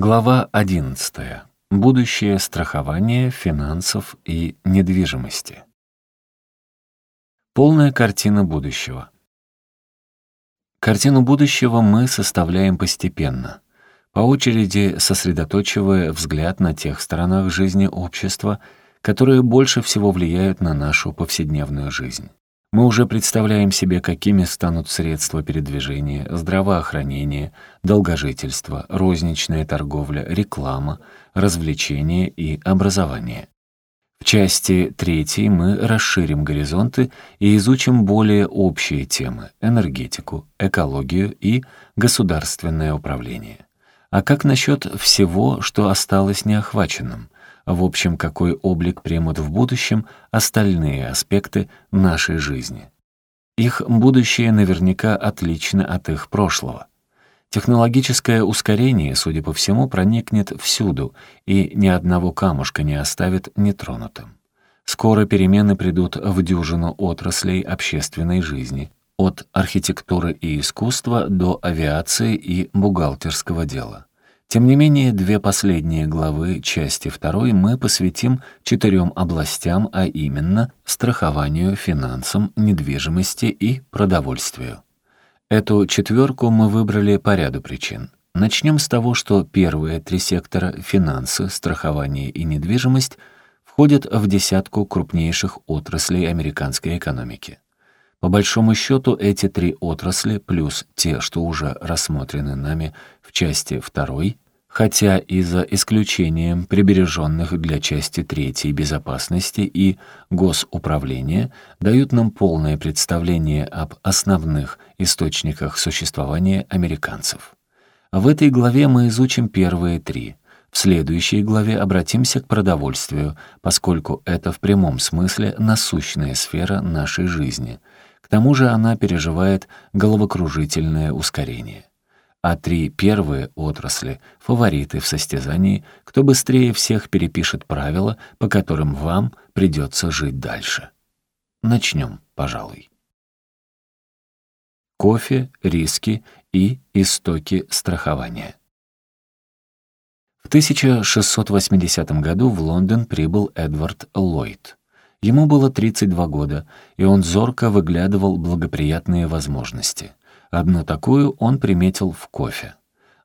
Глава 11. Будущее страхования финансов и недвижимости. Полная картина будущего. Картину будущего мы составляем постепенно, по очереди сосредоточивая взгляд на тех сторонах жизни общества, которые больше всего влияют на нашу повседневную жизнь. Мы уже представляем себе, какими станут средства передвижения, здравоохранение, долгожительство, розничная торговля, реклама, развлечения и образование. В части третьей мы расширим горизонты и изучим более общие темы — энергетику, экологию и государственное управление. А как насчет всего, что осталось неохваченным — в общем, какой облик примут в будущем остальные аспекты нашей жизни. Их будущее наверняка отлично от их прошлого. Технологическое ускорение, судя по всему, проникнет всюду и ни одного камушка не оставит нетронутым. Скоро перемены придут в дюжину отраслей общественной жизни, от архитектуры и искусства до авиации и бухгалтерского дела. Тем не менее, две последние главы части второй мы посвятим четырем областям, а именно страхованию, финансам, недвижимости и продовольствию. Эту четверку мы выбрали по ряду причин. Начнем с того, что первые три сектора — финансы, страхование и недвижимость — входят в десятку крупнейших отраслей американской экономики. По большому счету, эти три отрасли, плюс те, что уже рассмотрены нами в части второй, хотя и за исключением прибереженных для части третьей безопасности и госуправления, дают нам полное представление об основных источниках существования американцев. В этой главе мы изучим первые три. В следующей главе обратимся к продовольствию, поскольку это в прямом смысле насущная сфера нашей жизни — к тому же она переживает головокружительное ускорение. А три первые отрасли — фавориты в состязании, кто быстрее всех перепишет правила, по которым вам придется жить дальше. Начнем, пожалуй. Кофе, риски и истоки страхования. В 1680 году в Лондон прибыл Эдвард Ллойд. Ему было 32 года, и он зорко выглядывал благоприятные возможности. Одну такую он приметил в кофе.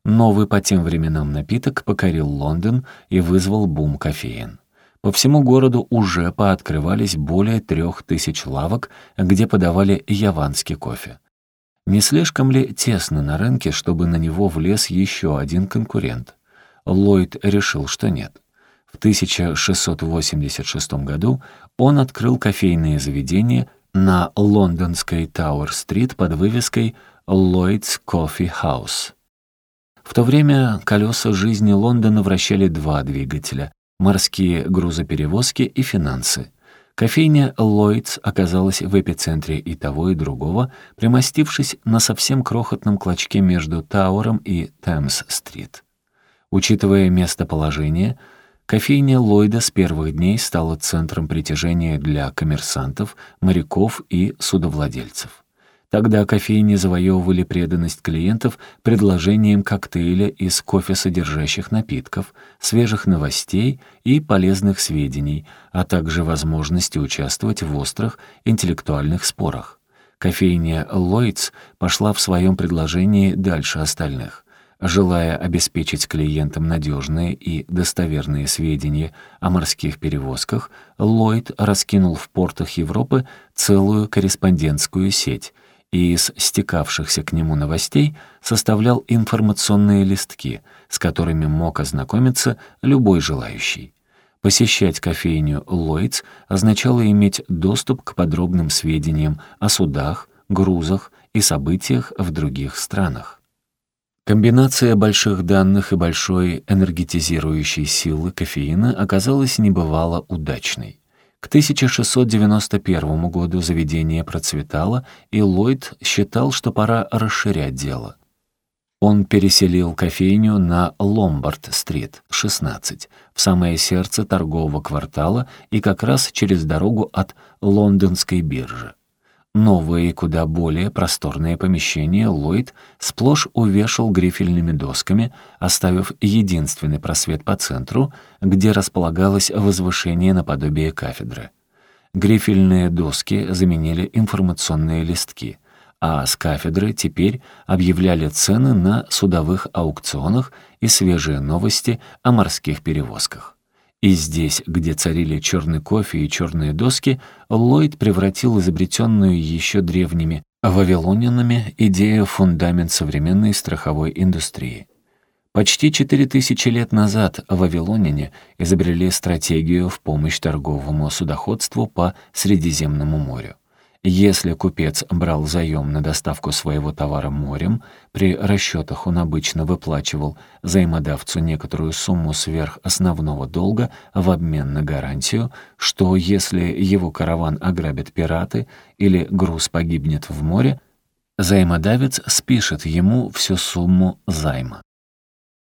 Новый по тем временам напиток покорил Лондон и вызвал бум кофеин. По всему городу уже пооткрывались более трех тысяч лавок, где подавали яванский кофе. Не слишком ли тесно на рынке, чтобы на него влез еще один конкурент? Ллойд решил, что нет. В 1686 году он открыл кофейное заведение на лондонской Тауэр-стрит под вывеской «Lloyd's Coffee House». В то время колеса жизни Лондона вращали два двигателя — морские грузоперевозки и финансы. Кофейня Lloyd's оказалась в эпицентре и того, и другого, примостившись на совсем крохотном клочке между Тауэром и Темс-стрит. Учитывая местоположение — Кофейня Ллойда с первых дней стала центром притяжения для коммерсантов, моряков и судовладельцев. Тогда кофейни завоевывали преданность клиентов предложением коктейля из кофе-содержащих напитков, свежих новостей и полезных сведений, а также возможности участвовать в острых интеллектуальных спорах. Кофейня Lloyd's пошла в своем предложении дальше остальных. Желая обеспечить клиентам надежные и достоверные сведения о морских перевозках, Ллойд раскинул в портах Европы целую корреспондентскую сеть и из стекавшихся к нему новостей составлял информационные листки, с которыми мог ознакомиться любой желающий. Посещать кофейню Ллойдс означало иметь доступ к подробным сведениям о судах, грузах и событиях в других странах. Комбинация больших данных и большой энергетизирующей силы кофеина оказалась небывало удачной. К 1691 году заведение процветало, и Ллойд считал, что пора расширять дело. Он переселил кофейню на Ломбард-стрит, 16, в самое сердце торгового квартала и как раз через дорогу от лондонской биржи. Новые куда более просторные помещения Ллойд сплошь увешал грифельными досками, оставив единственный просвет по центру, где располагалось возвышение наподобие кафедры. Грифельные доски заменили информационные листки, а с кафедры теперь объявляли цены на судовых аукционах и свежие новости о морских перевозках. И здесь, где царили черный кофе и черные доски, Ллойд превратил изобретенную еще древними вавилонянами идею фундамент современной страховой индустрии. Почти четыре тысячи лет назад вавилоняне изобрели стратегию в помощь торговому судоходству по Средиземному морю. Если купец брал заем на доставку своего товара морем, при расчетах он обычно выплачивал взаимодавцу некоторую сумму сверх основного долга в обмен на гарантию, что если его караван ограбят пираты или груз погибнет в море, взаимодавец спишет ему всю сумму займа.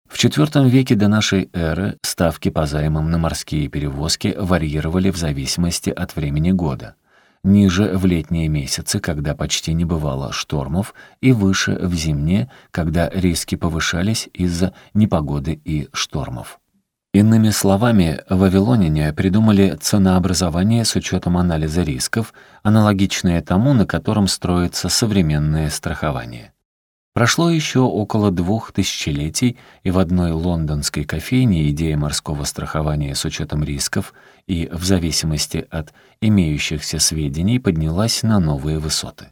В IV веке до нашей эры ставки по займам на морские перевозки варьировали в зависимости от времени года ниже в летние месяцы, когда почти не бывало штормов, и выше в зимние, когда риски повышались из-за непогоды и штормов. Иными словами, вавилоняне придумали ценообразование с учетом анализа рисков, аналогичное тому, на котором строится современное страхование. Прошло еще около двух тысячелетий, и в одной лондонской кофейне идея морского страхования с учетом рисков и в зависимости от имеющихся сведений поднялась на новые высоты.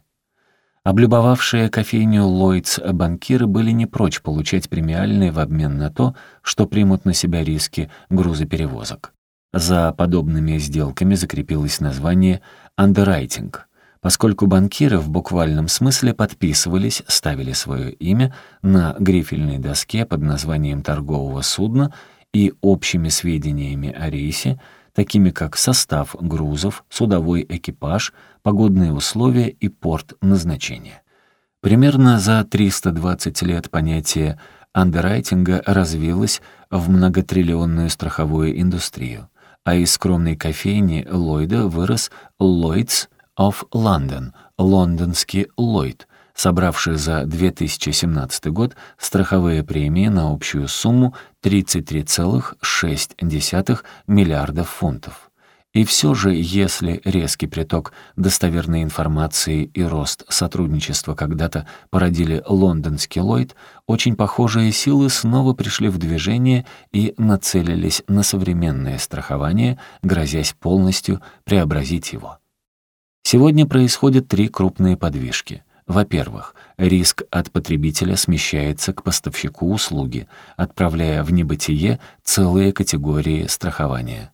Облюбовавшие кофейню Ллойдс банкиры были не прочь получать премиальные в обмен на то, что примут на себя риски грузоперевозок. За подобными сделками закрепилось название «андеррайтинг», поскольку банкиры в буквальном смысле подписывались, ставили свое имя на грифельной доске под названием торгового судна и общими сведениями о рейсе, такими как состав грузов, судовой экипаж, погодные условия и порт назначения. Примерно за 320 лет понятие андеррайтинга развилось в многотриллионную страховую индустрию, а из скромной кофейни Ллойда вырос Lloyds of London, лондонский Ллойд, собравший за 2017 год страховые премии на общую сумму 33,6 миллиардов фунтов. И все же, если резкий приток достоверной информации и рост сотрудничества когда-то породили лондонский Ллойд, очень похожие силы снова пришли в движение и нацелились на современное страхование, грозясь полностью преобразить его. Сегодня происходят три крупные подвижки. Во-первых, риск от потребителя смещается к поставщику услуги, отправляя в небытие целые категории страхования.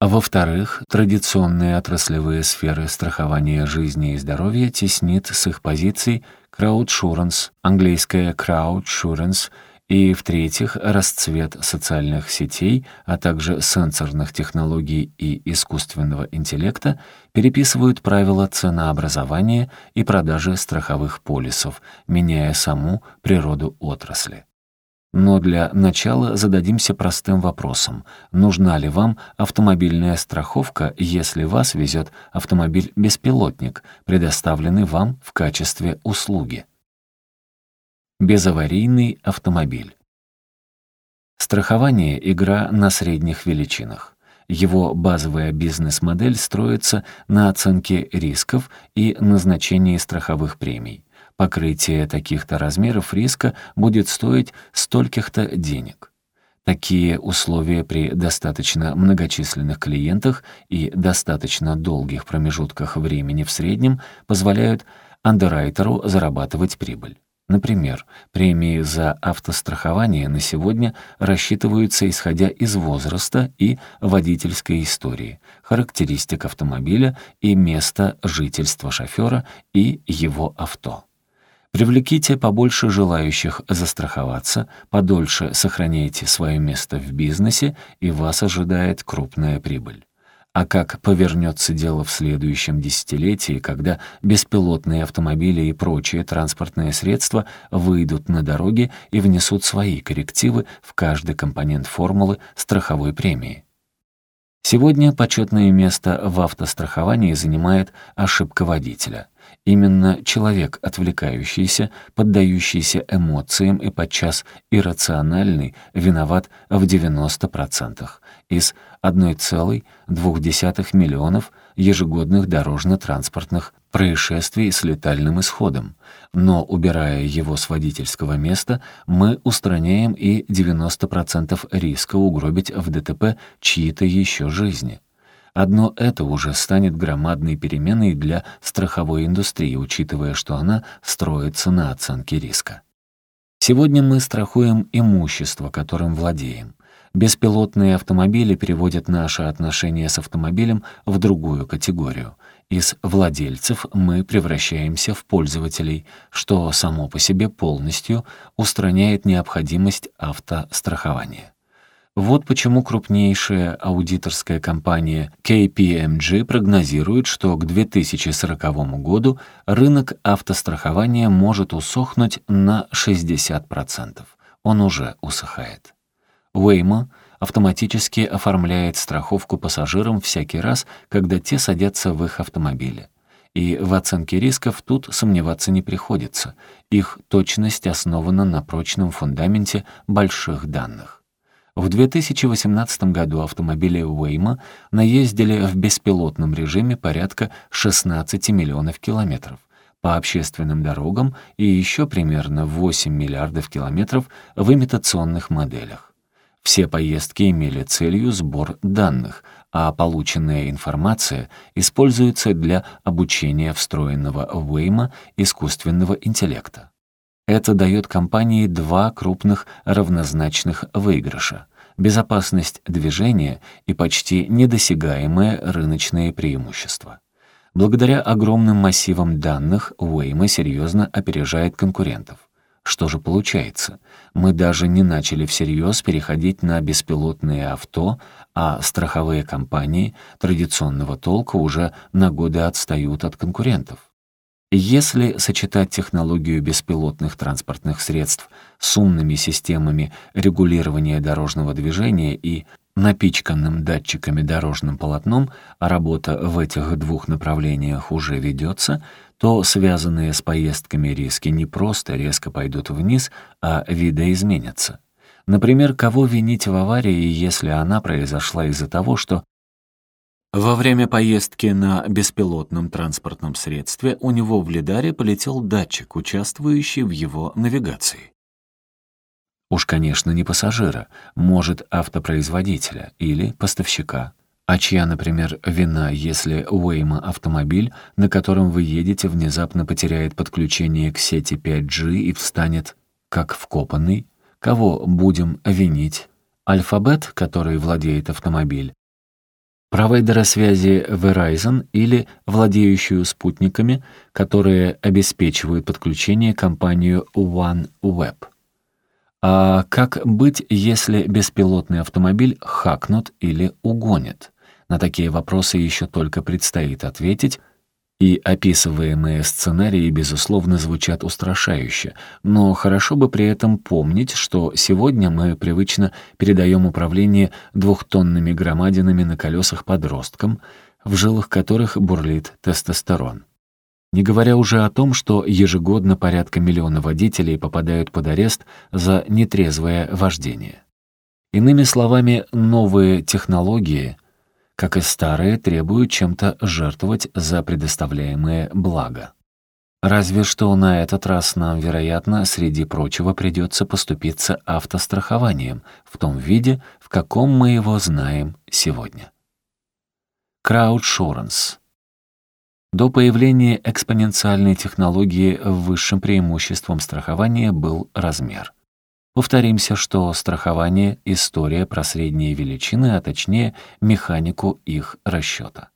Во-вторых, традиционные отраслевые сферы страхования жизни и здоровья теснит с их позиций краудшуренс, английское crowdsurance и, в-третьих, расцвет социальных сетей, а также сенсорных технологий и искусственного интеллекта переписывают правила ценообразования и продажи страховых полисов, меняя саму природу отрасли. Но для начала зададимся простым вопросом. Нужна ли вам автомобильная страховка, если вас везет автомобиль-беспилотник, предоставленный вам в качестве услуги? Безаварийный автомобиль. Страхование — игра на средних величинах. Его базовая бизнес-модель строится на оценке рисков и назначении страховых премий. Покрытие таких-то размеров риска будет стоить стольких-то денег. Такие условия при достаточно многочисленных клиентах и достаточно долгих промежутках времени в среднем позволяют андеррайтеру зарабатывать прибыль. Например, премии за автострахование на сегодня рассчитываются исходя из возраста и водительской истории, характеристик автомобиля и места жительства шофера и его авто. Привлеките побольше желающих застраховаться, подольше сохраняйте свое место в бизнесе, и вас ожидает крупная прибыль. А как повернется дело в следующем десятилетии, когда беспилотные автомобили и прочие транспортные средства выйдут на дороги и внесут свои коррективы в каждый компонент формулы страховой премии? Сегодня почетное место в автостраховании занимает ошибка водителя. Именно человек, отвлекающийся, поддающийся эмоциям и подчас иррациональный, виноват в 90% из 1,2 миллионов ежегодных дорожно-транспортных происшествий с летальным исходом. Но, убирая его с водительского места, мы устраняем и 90% риска угробить в ДТП чьи-то еще жизни. Одно это уже станет громадной переменой для страховой индустрии, учитывая, что она строится на оценке риска. Сегодня мы страхуем имущество, которым владеем. Беспилотные автомобили переводят наши отношения с автомобилем в другую категорию. Из владельцев мы превращаемся в пользователей, что само по себе полностью устраняет необходимость автострахования. Вот почему крупнейшая аудиторская компания KPMG прогнозирует, что к 2040 году рынок автострахования может усохнуть на 60%. Он уже усыхает. Waymo автоматически оформляет страховку пассажирам всякий раз, когда те садятся в их автомобиле. И в оценке рисков тут сомневаться не приходится. Их точность основана на прочном фундаменте больших данных. В 2018 году автомобили Waymo наездили в беспилотном режиме порядка 16 миллионов километров по общественным дорогам и еще примерно 8 миллиардов километров в имитационных моделях. Все поездки имели целью сбор данных, а полученная информация используется для обучения встроенного Waymo искусственного интеллекта. Это дает компании два крупных равнозначных выигрыша — безопасность движения и почти недосягаемое рыночное преимущество. Благодаря огромным массивам данных Waymo серьезно опережает конкурентов. Что же получается? Мы даже не начали всерьез переходить на беспилотные авто, а страховые компании традиционного толка уже на годы отстают от конкурентов. Если сочетать технологию беспилотных транспортных средств с умными системами регулирования дорожного движения и напичканным датчиками дорожным полотном, а работа в этих двух направлениях уже ведется, то связанные с поездками риски не просто резко пойдут вниз, а видоизменятся. Например, кого винить в аварии, если она произошла из-за того, что во время поездки на беспилотном транспортном средстве у него в лидаре полетел датчик, участвующий в его навигации. Уж, конечно, не пассажира, может, автопроизводителя или поставщика. А чья, например, вина, если Уэйма автомобиль, на котором вы едете, внезапно потеряет подключение к сети 5G и встанет как вкопанный? Кого будем винить? Альфабет, который владеет автомобиль, провайдера связи Verizon или владеющую спутниками, которые обеспечивают подключение компанию OneWeb. А как быть, если беспилотный автомобиль хакнут или угонят? На такие вопросы еще только предстоит ответить, и описываемые сценарии, безусловно, звучат устрашающе, но хорошо бы при этом помнить, что сегодня мы привычно передаем управление двухтонными громадинами на колесах подросткам, в жилах которых бурлит тестостерон. Не говоря уже о том, что ежегодно порядка миллиона водителей попадают под арест за нетрезвое вождение. Иными словами, новые технологии — как и старые, требуют чем-то жертвовать за предоставляемые блага. Разве что на этот раз нам, вероятно, среди прочего придется поступиться автострахованием в том виде, в каком мы его знаем сегодня. Краудшоренс. До появления экспоненциальной технологии высшим преимуществом страхования был размер. Повторимся, что страхование — история про средние величины, а точнее механику их расчета.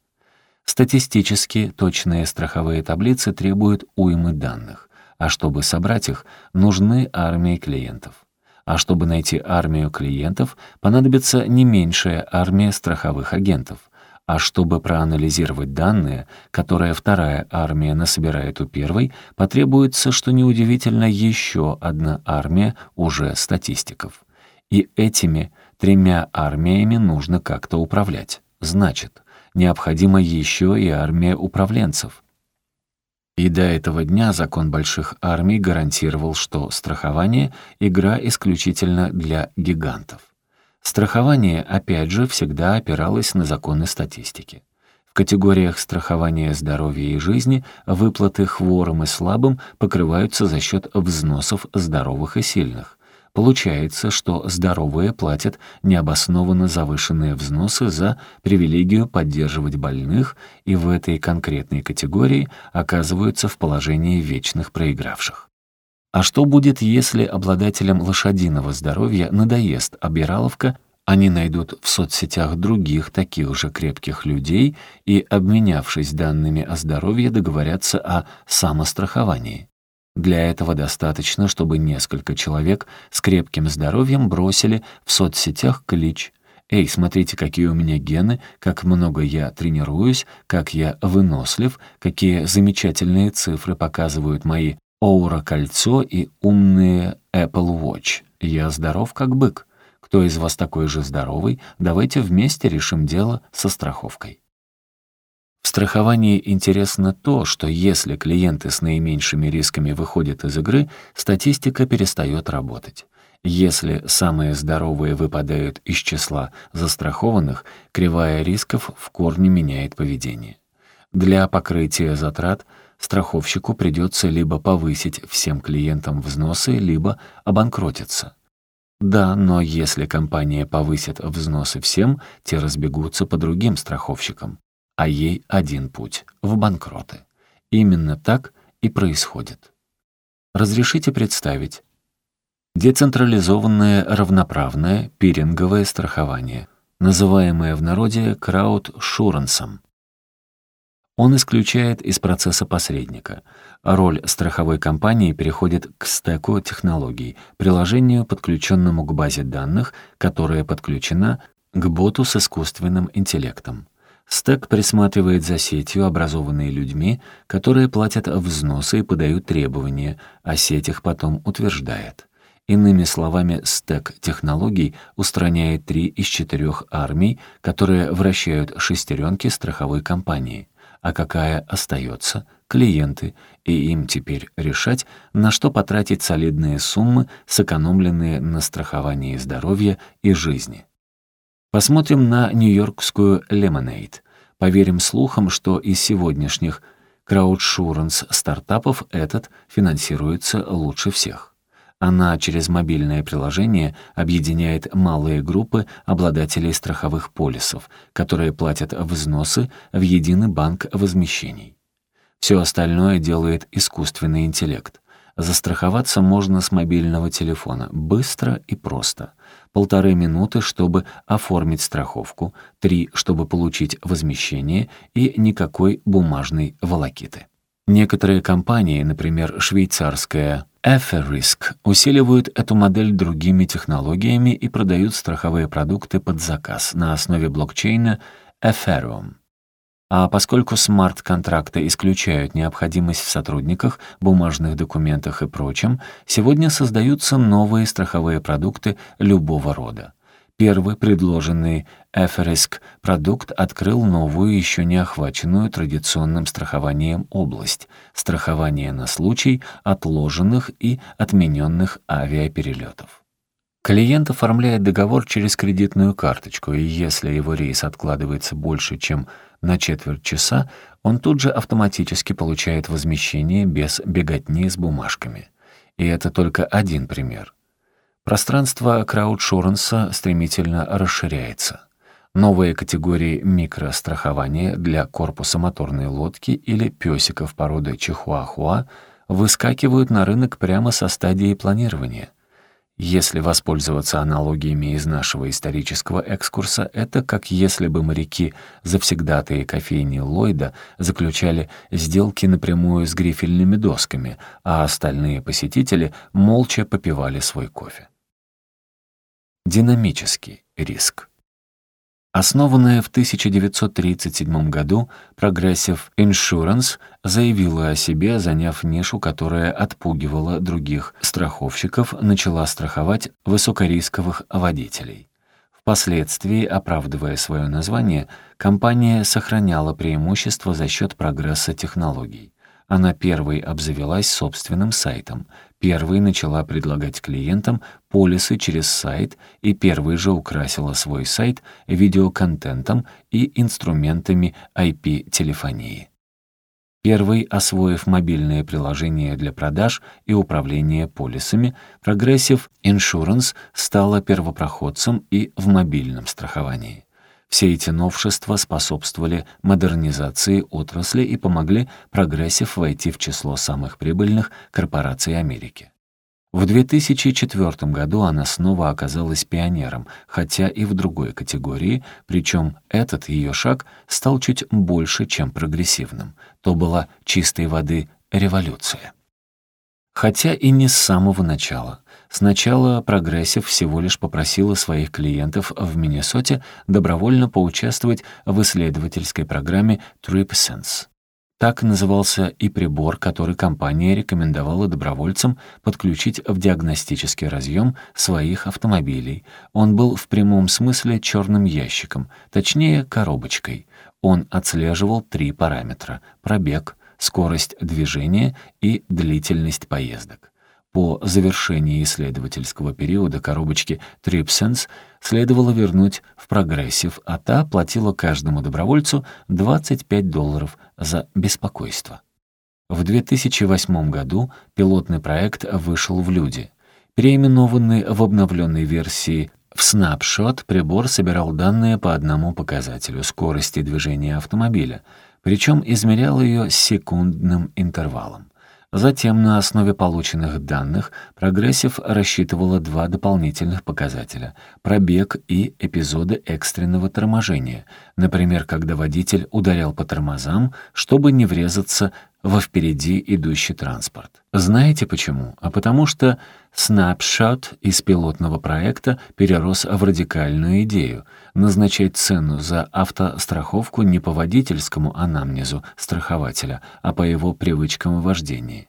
Статистически точные страховые таблицы требуют уймы данных, а чтобы собрать их, нужны армии клиентов. А чтобы найти армию клиентов, понадобится не меньшая армия страховых агентов. А чтобы проанализировать данные, которые вторая армия насобирает у первой, потребуется, что неудивительно, еще одна армия уже статистиков. И этими тремя армиями нужно как-то управлять. Значит, необходима еще и армия управленцев. И до этого дня закон больших армий гарантировал, что страхование — игра исключительно для гигантов. Страхование, опять же, всегда опиралось на законы статистики. В категориях страхования здоровья и жизни выплаты хворым и слабым покрываются за счет взносов здоровых и сильных. Получается, что здоровые платят необоснованно завышенные взносы за привилегию поддерживать больных и в этой конкретной категории оказываются в положении вечных проигравших. А что будет, если обладателям лошадиного здоровья надоест обираловка, они найдут в соцсетях других таких же крепких людей и, обменявшись данными о здоровье, договорятся о самостраховании? Для этого достаточно, чтобы несколько человек с крепким здоровьем бросили в соцсетях клич «Эй, смотрите, какие у меня гены, как много я тренируюсь, как я вынослив, какие замечательные цифры показывают мои Оура-кольцо и умные Apple Watch. Я здоров, как бык. Кто из вас такой же здоровый? Давайте вместе решим дело со страховкой». В страховании интересно то, что если клиенты с наименьшими рисками выходят из игры, статистика перестает работать. Если самые здоровые выпадают из числа застрахованных, кривая рисков в корне меняет поведение. Для покрытия затрат страховщику придется либо повысить всем клиентам взносы, либо обанкротиться. Да, но если компания повысит взносы всем, те разбегутся по другим страховщикам а ей один путь — в банкроты. Именно так и происходит. Разрешите представить. Децентрализованное равноправное пиринговое страхование, называемое в народе краудшурансом. Он исключает из процесса посредника. Роль страховой компании переходит к стеку технологий, приложению, подключенному к базе данных, которая подключена к боту с искусственным интеллектом. Стек присматривает за сетью, образованной людьми, которые платят взносы и подают требования, а сеть их потом утверждает. Иными словами, стек технологий устраняет три из четырех армий, которые вращают шестеренки страховой компании. А какая остается? Клиенты, и им теперь решать, на что потратить солидные суммы, сэкономленные на страховании здоровья и жизни. Посмотрим на нью-йоркскую Lemonade. Поверим слухам, что из сегодняшних краудшуранс стартапов этот финансируется лучше всех. Она через мобильное приложение объединяет малые группы обладателей страховых полисов, которые платят взносы в единый банк возмещений. Все остальное делает искусственный интеллект. Застраховаться можно с мобильного телефона, быстро и просто полторы минуты, чтобы оформить страховку, три, чтобы получить возмещение и никакой бумажной волокиты. Некоторые компании, например, швейцарская Efferisk, усиливают эту модель другими технологиями и продают страховые продукты под заказ на основе блокчейна Ethereum. А поскольку смарт-контракты исключают необходимость в сотрудниках, бумажных документах и прочем, сегодня создаются новые страховые продукты любого рода. Первый предложенный Эфериsk продукт открыл новую, еще не охваченную традиционным страхованием область — страхование на случай отложенных и отмененных авиаперелетов. Клиент оформляет договор через кредитную карточку, и если его рейс откладывается больше, чем на четверть часа, он тут же автоматически получает возмещение без беготни с бумажками. И это только один пример. Пространство краудшуренса стремительно расширяется. Новые категории микрострахования для корпуса моторной лодки или песиков породы чихуахуа выскакивают на рынок прямо со стадии планирования — если воспользоваться аналогиями из нашего исторического экскурса, это как если бы моряки, завсегдатые кофейни Ллойда, заключали сделки напрямую с грифельными досками, а остальные посетители молча попивали свой кофе. Динамический риск. Основанная в 1937 году, Progressive Insurance заявила о себе, заняв нишу, которая отпугивала других страховщиков, начала страховать высокорисковых водителей. Впоследствии, оправдывая свое название, компания сохраняла преимущество за счет прогресса технологий. Она первой обзавелась собственным сайтом, первой начала предлагать клиентам полисы через сайт и первой же украсила свой сайт видеоконтентом и инструментами IP-телефонии. Первый, освоив мобильное приложение для продаж и управления полисами, Progressive Insurance стала первопроходцем и в мобильном страховании. Все эти новшества способствовали модернизации отрасли и помогли Progressive войти в число самых прибыльных корпораций Америки. В 2004 году она снова оказалась пионером, хотя и в другой категории, причем этот ее шаг стал чуть больше, чем прогрессивным. То была чистой воды революция. Хотя и не с самого начала. Сначала Прогрессив всего лишь попросила своих клиентов в Миннесоте добровольно поучаствовать в исследовательской программе TripSense. Так назывался и прибор, который компания рекомендовала добровольцам подключить в диагностический разъем своих автомобилей. Он был в прямом смысле черным ящиком, точнее коробочкой. Он отслеживал три параметра — пробег, скорость движения и длительность поездок. По завершении исследовательского периода коробочки TripSense следовало вернуть в прогрессив, а та платила каждому добровольцу 25 долларов за беспокойство. В 2008 году пилотный проект вышел в люди. Переименованный в обновленной версии в Snapshot прибор собирал данные по одному показателю скорости движения автомобиля, причем измерял ее секундным интервалом. Затем на основе полученных данных прогрессив рассчитывала два дополнительных показателя — пробег и эпизоды экстренного торможения, например, когда водитель ударял по тормозам, чтобы не врезаться во впереди идущий транспорт. Знаете почему? А потому что Snapshot из пилотного проекта перерос в радикальную идею — назначать цену за автостраховку не по водительскому анамнезу страхователя, а по его привычкам в вождении.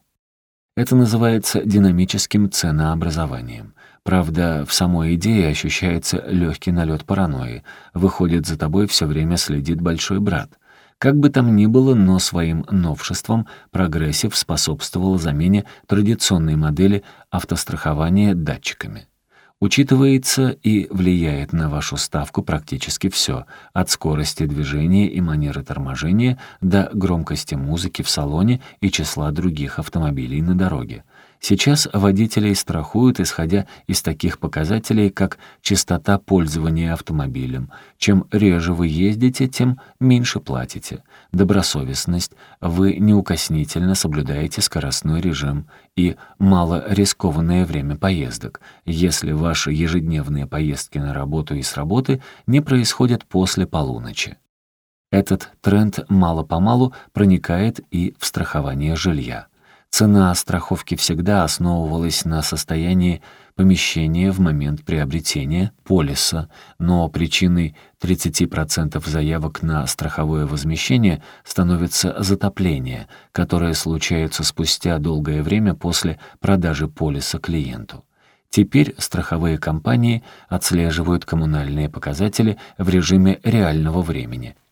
Это называется динамическим ценообразованием. Правда, в самой идее ощущается легкий налет паранойи. Выходит, за тобой все время следит большой брат. Как бы там ни было, но своим новшеством Progressive способствовал замене традиционной модели автострахования датчиками. Учитывается и влияет на вашу ставку практически все, от скорости движения и манеры торможения до громкости музыки в салоне и числа других автомобилей на дороге. Сейчас водителей страхуют, исходя из таких показателей, как частота пользования автомобилем. Чем реже вы ездите, тем меньше платите. Добросовестность, вы неукоснительно соблюдаете скоростной режим и малорискованное время поездок, если ваши ежедневные поездки на работу и с работы не происходят после полуночи. Этот тренд мало-помалу проникает и в страхование жилья. Цена страховки всегда основывалась на состоянии помещения в момент приобретения полиса, но причиной 30% заявок на страховое возмещение становится затопление, которое случается спустя долгое время после продажи полиса клиенту. Теперь страховые компании отслеживают коммунальные показатели в режиме реального времени —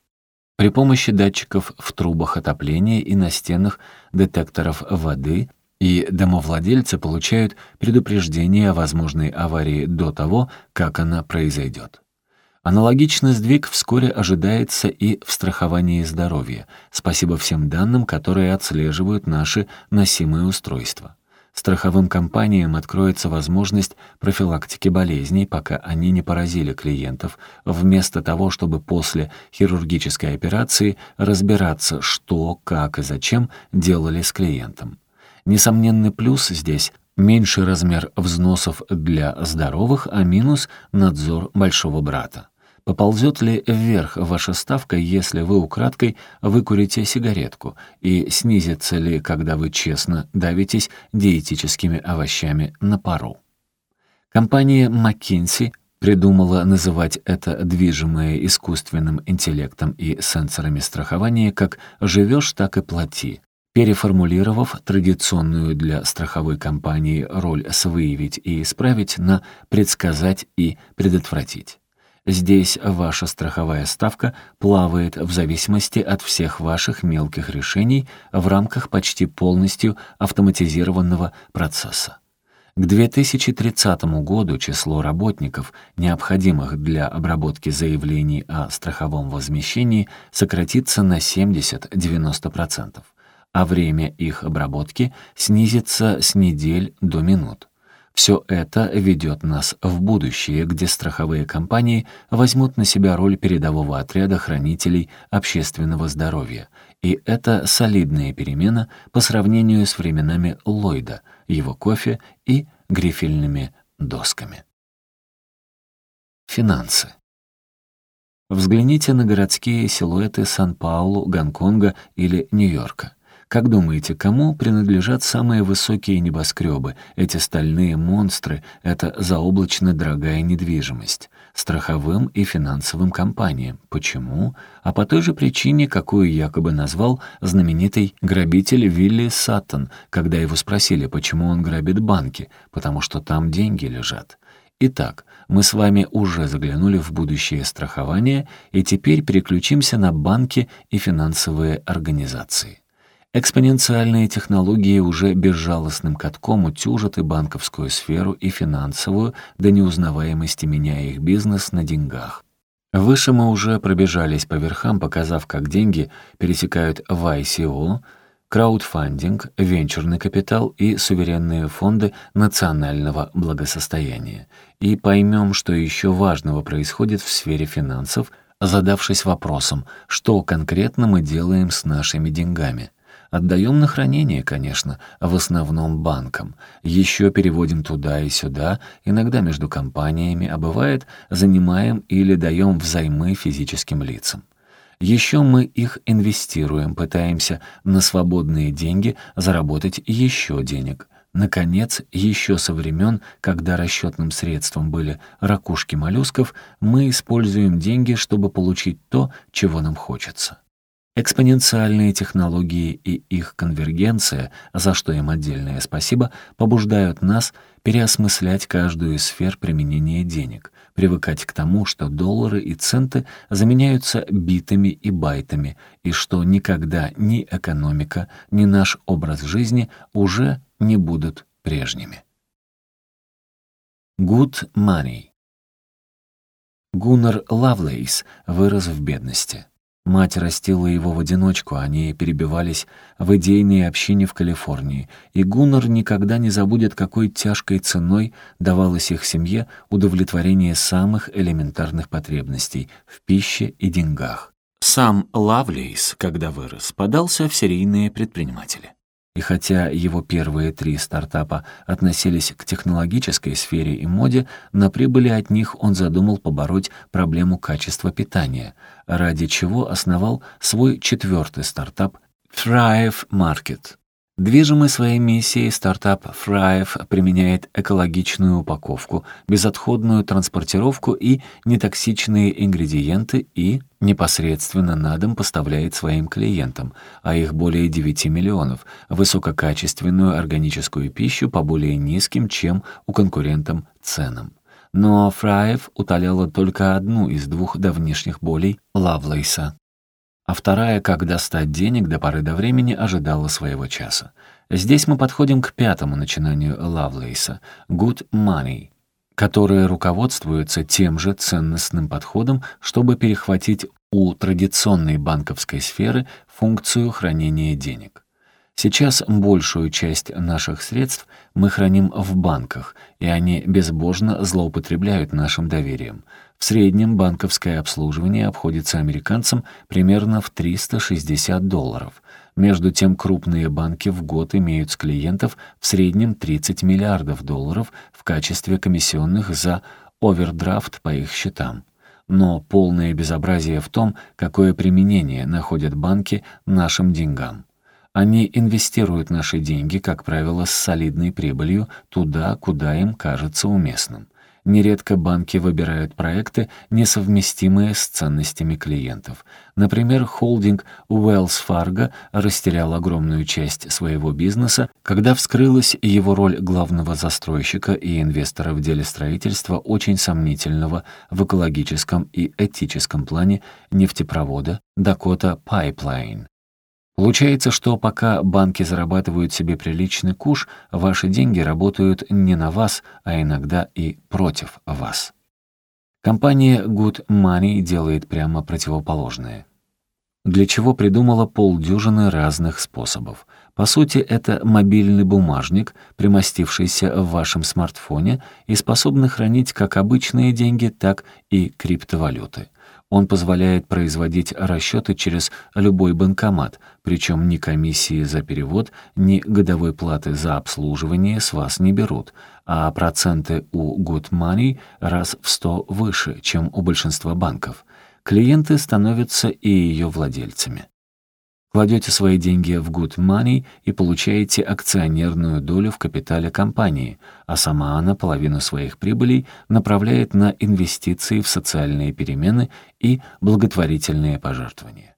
при помощи датчиков в трубах отопления и на стенах детекторов воды и домовладельцы получают предупреждение о возможной аварии до того, как она произойдет. Аналогичный сдвиг вскоре ожидается и в страховании здоровья, спасибо всем данным, которые отслеживают наши носимые устройства. Страховым компаниям откроется возможность профилактики болезней, пока они не поразили клиентов, вместо того, чтобы после хирургической операции разбираться, что, как и зачем делали с клиентом. Несомненный плюс здесь — меньший размер взносов для здоровых, а минус — надзор большого брата. Поползет ли вверх ваша ставка, если вы украдкой выкурите сигаретку, и снизится ли, когда вы честно давитесь диетическими овощами на пару? Компания McKinsey придумала называть это движимое искусственным интеллектом и сенсорами страхования как «живешь, так и плати», переформулировав традиционную для страховой компании роль «выявить и исправить» на «предсказать и предотвратить». Здесь ваша страховая ставка плавает в зависимости от всех ваших мелких решений в рамках почти полностью автоматизированного процесса. К 2030 году число работников, необходимых для обработки заявлений о страховом возмещении, сократится на 70-90%, а время их обработки снизится с недель до минут. Все это ведет нас в будущее, где страховые компании возьмут на себя роль передового отряда хранителей общественного здоровья. И это солидная перемена по сравнению с временами Ллойда, его кофе и грифельными досками. Финансы. Взгляните на городские силуэты Сан-Паулу, Гонконга или Нью-Йорка. Как думаете, кому принадлежат самые высокие небоскребы, эти стальные монстры, эта заоблачно дорогая недвижимость? Страховым и финансовым компаниям. Почему? А по той же причине, какую якобы назвал знаменитый грабитель Вилли Саттон, когда его спросили, почему он грабит банки, потому что там деньги лежат. Итак, мы с вами уже заглянули в будущее страхование и теперь переключимся на банки и финансовые организации. Экспоненциальные технологии уже безжалостным катком утюжат и банковскую сферу, и финансовую, до неузнаваемости меняя их бизнес на деньгах. Выше мы уже пробежались по верхам, показав, как деньги пересекают в ICO, краудфандинг, венчурный капитал и суверенные фонды национального благосостояния. И поймем, что еще важного происходит в сфере финансов, задавшись вопросом, что конкретно мы делаем с нашими деньгами. Отдаем на хранение, конечно, в основном банкам. Еще переводим туда и сюда, иногда между компаниями, а бывает, занимаем или даем взаймы физическим лицам. Еще мы их инвестируем, пытаемся на свободные деньги заработать еще денег. Наконец, еще со времен, когда расчетным средством были ракушки моллюсков, мы используем деньги, чтобы получить то, чего нам хочется. Экспоненциальные технологии и их конвергенция, за что им отдельное спасибо, побуждают нас переосмыслять каждую из сфер применения денег, привыкать к тому, что доллары и центы заменяются битами и байтами, и что никогда ни экономика, ни наш образ жизни уже не будут прежними. Good money. Гуннар Лавлейс вырос в бедности. Мать растила его в одиночку, они перебивались в идейной общине в Калифорнии, и Гуннар никогда не забудет, какой тяжкой ценой давалось их семье удовлетворение самых элементарных потребностей в пище и деньгах. Сам Лавлейс, когда вырос, подался в серийные предприниматели. И хотя его первые три стартапа относились к технологической сфере и моде, на прибыли от них он задумал побороть проблему качества питания, ради чего основал свой четвертый стартап Thrive Market. Движимый своей миссией, стартап Thrive применяет экологичную упаковку, безотходную транспортировку и нетоксичные ингредиенты и непосредственно на дом поставляет своим клиентам, а их более 9 миллионов, высококачественную органическую пищу по более низким, чем у конкурентов, ценам. Но Thrive утоляла только одну из двух давнишних болей Лавлейса а вторая, как достать денег до поры до времени, ожидала своего часа. Здесь мы подходим к пятому начинанию Лавлейса — «Good Money», которое руководствуется тем же ценностным подходом, чтобы перехватить у традиционной банковской сферы функцию хранения денег. Сейчас большую часть наших средств мы храним в банках, и они безбожно злоупотребляют нашим доверием — в среднем банковское обслуживание обходится американцам примерно в 360 долларов. Между тем крупные банки в год имеют с клиентов в среднем 30 миллиардов долларов в качестве комиссионных за овердрафт по их счетам. Но полное безобразие в том, какое применение находят банки нашим деньгам. Они инвестируют наши деньги, как правило, с солидной прибылью туда, куда им кажется уместным. Нередко банки выбирают проекты, несовместимые с ценностями клиентов. Например, холдинг Wells Fargo растерял огромную часть своего бизнеса, когда вскрылась его роль главного застройщика и инвестора в деле строительства очень сомнительного в экологическом и этическом плане нефтепровода Dakota Pipeline. Получается, что пока банки зарабатывают себе приличный куш, ваши деньги работают не на вас, а иногда и против вас. Компания Good Money делает прямо противоположное. Для чего придумала полдюжины разных способов. По сути, это мобильный бумажник, примостившийся в вашем смартфоне и способный хранить как обычные деньги, так и криптовалюты. Он позволяет производить расчеты через любой банкомат, причем ни комиссии за перевод, ни годовой платы за обслуживание с вас не берут, а проценты у Good Money раз в сто выше, чем у большинства банков. Клиенты становятся и ее владельцами. Кладете свои деньги в Good Money и получаете акционерную долю в капитале компании, а сама она половину своих прибылей направляет на инвестиции в социальные перемены и благотворительные пожертвования.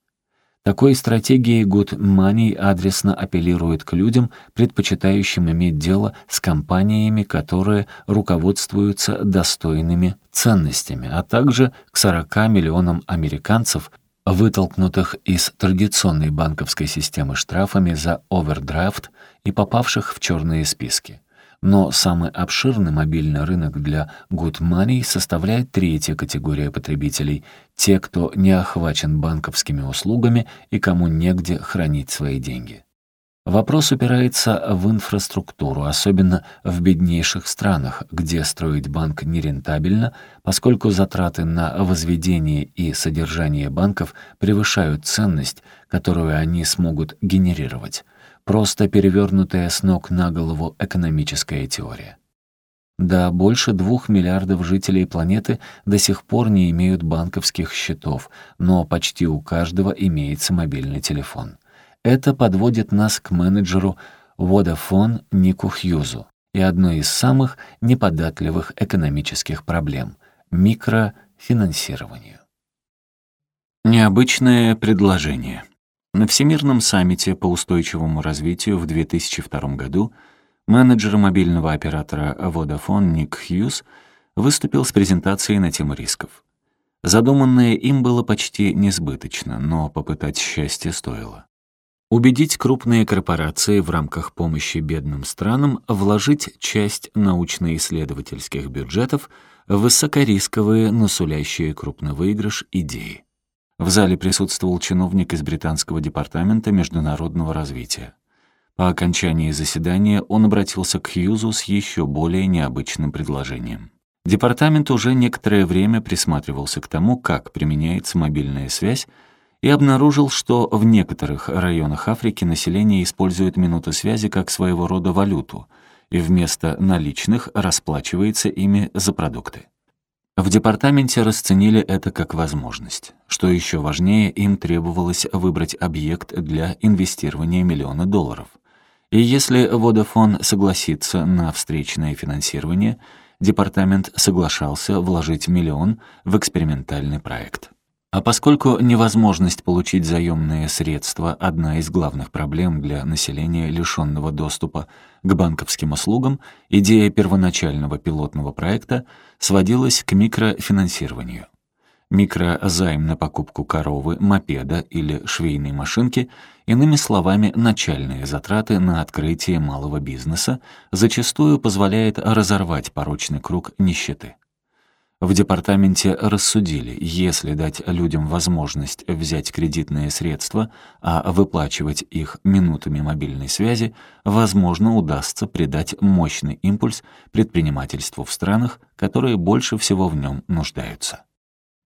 Такой стратегией Good Money адресно апеллирует к людям, предпочитающим иметь дело с компаниями, которые руководствуются достойными ценностями, а также к 40 миллионам американцев, вытолкнутых из традиционной банковской системы штрафами за овердрафт и попавших в черные списки. Но самый обширный мобильный рынок для Good Money составляет третья категория потребителей — те, кто не охвачен банковскими услугами и кому негде хранить свои деньги. Вопрос упирается в инфраструктуру, особенно в беднейших странах, где строить банк нерентабельно, поскольку затраты на возведение и содержание банков превышают ценность, которую они смогут генерировать. Просто перевернутая с ног на голову экономическая теория. Да, больше двух миллиардов жителей планеты до сих пор не имеют банковских счетов, но почти у каждого имеется мобильный телефон. Это подводит нас к менеджеру Vodafone Нику Хьюзу и одной из самых неподатливых экономических проблем — микрофинансированию. Необычное предложение. На Всемирном саммите по устойчивому развитию в 2002 году менеджер мобильного оператора Vodafone Ник Хьюз выступил с презентацией на тему рисков. Задуманное им было почти несбыточно, но попытать счастье стоило. Убедить крупные корпорации в рамках помощи бедным странам вложить часть научно-исследовательских бюджетов в высокорисковые, но сулящие крупный выигрыш идеи. В зале присутствовал чиновник из Британского департамента международного развития. По окончании заседания он обратился к Хьюзу с еще более необычным предложением. Департамент уже некоторое время присматривался к тому, как применяется мобильная связь, и обнаружил, что в некоторых районах Африки население использует минуты связи как своего рода валюту и вместо наличных расплачивается ими за продукты. В департаменте расценили это как возможность. Что еще важнее, им требовалось выбрать объект для инвестирования миллиона долларов. И если Vodafone согласится на встречное финансирование, департамент соглашался вложить миллион в экспериментальный проект. А поскольку невозможность получить заемные средства – одна из главных проблем для населения, лишенного доступа к банковским услугам, идея первоначального пилотного проекта сводилась к микрофинансированию. Микрозайм на покупку коровы, мопеда или швейной машинки, иными словами, начальные затраты на открытие малого бизнеса, зачастую позволяет разорвать порочный круг нищеты. В департаменте рассудили, если дать людям возможность взять кредитные средства, а выплачивать их минутами мобильной связи, возможно, удастся придать мощный импульс предпринимательству в странах, которые больше всего в нем нуждаются.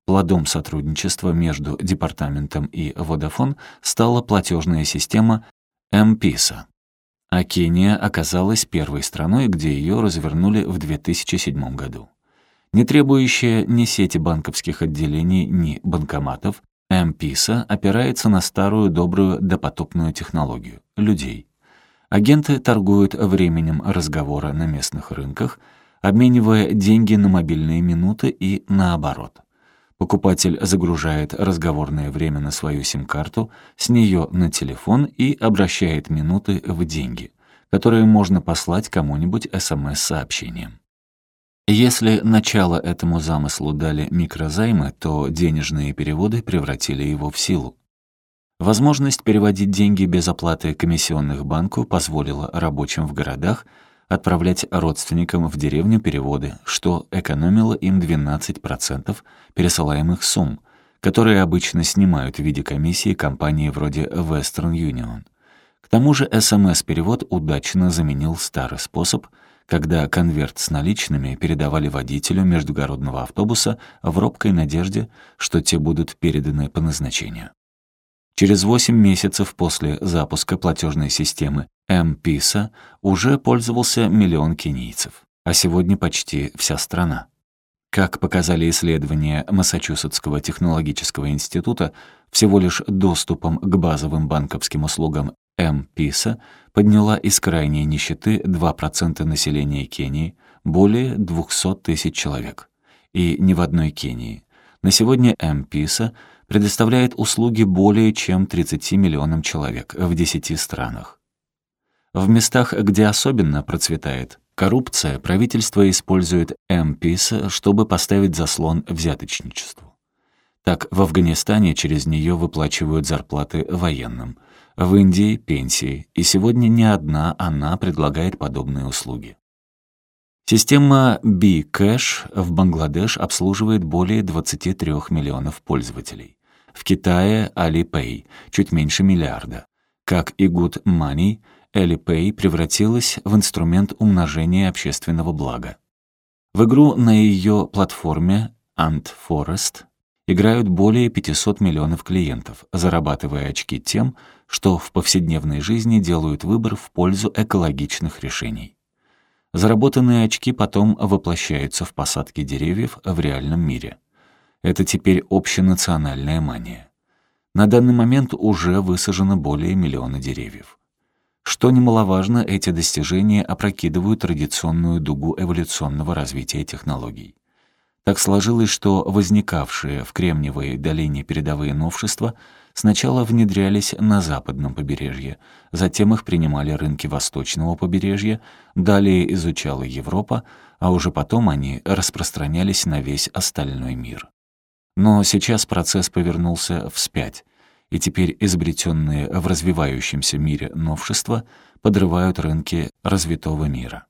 Плодом сотрудничества между департаментом и Vodafone стала платежная система M-Pesa, а Кения оказалась первой страной, где ее развернули в 2007 году не требующая ни сети банковских отделений, ни банкоматов, МПИСа опирается на старую добрую допотопную технологию — людей. Агенты торгуют временем разговора на местных рынках, обменивая деньги на мобильные минуты и наоборот. Покупатель загружает разговорное время на свою сим-карту, с нее на телефон и обращает минуты в деньги, которые можно послать кому-нибудь СМС-сообщением. Если начало этому замыслу дали микрозаймы, то денежные переводы превратили его в силу. Возможность переводить деньги без оплаты комиссионных банку позволила рабочим в городах отправлять родственникам в деревню переводы, что экономило им 12% пересылаемых сумм, которые обычно снимают в виде комиссии компании вроде Western Union. К тому же СМС-перевод удачно заменил старый способ, когда конверт с наличными передавали водителю междугородного автобуса в робкой надежде, что те будут переданы по назначению. Через 8 месяцев после запуска платежной системы М-Писа уже пользовался миллион кенийцев, а сегодня почти вся страна. Как показали исследования Массачусетского технологического института, всего лишь доступом к базовым банковским услугам М-Писа подняла из крайней нищеты 2% населения Кении, более 200 тысяч человек. И ни в одной Кении. На сегодня М-Писа предоставляет услуги более чем 30 миллионам человек в 10 странах. В местах, где особенно процветает коррупция, правительство использует МПИС, чтобы поставить заслон взяточничеству. Так, в Афганистане через нее выплачивают зарплаты военным, в Индии — пенсии, и сегодня не одна она предлагает подобные услуги. Система B-Cash в Бангладеш обслуживает более 23 миллионов пользователей. В Китае Alipay — чуть меньше миллиарда. Как и Good Money — Alipay превратилась в инструмент умножения общественного блага. В игру на ее платформе Ant Forest играют более 500 миллионов клиентов, зарабатывая очки тем, что в повседневной жизни делают выбор в пользу экологичных решений. Заработанные очки потом воплощаются в посадке деревьев в реальном мире. Это теперь общенациональная мания. На данный момент уже высажено более миллиона деревьев. Что немаловажно, эти достижения опрокидывают традиционную дугу эволюционного развития технологий. Так сложилось, что возникавшие в Кремниевой долине передовые новшества сначала внедрялись на западном побережье, затем их принимали рынки восточного побережья, далее изучала Европа, а уже потом они распространялись на весь остальной мир. Но сейчас процесс повернулся вспять, и теперь изобретенные в развивающемся мире новшества подрывают рынки развитого мира.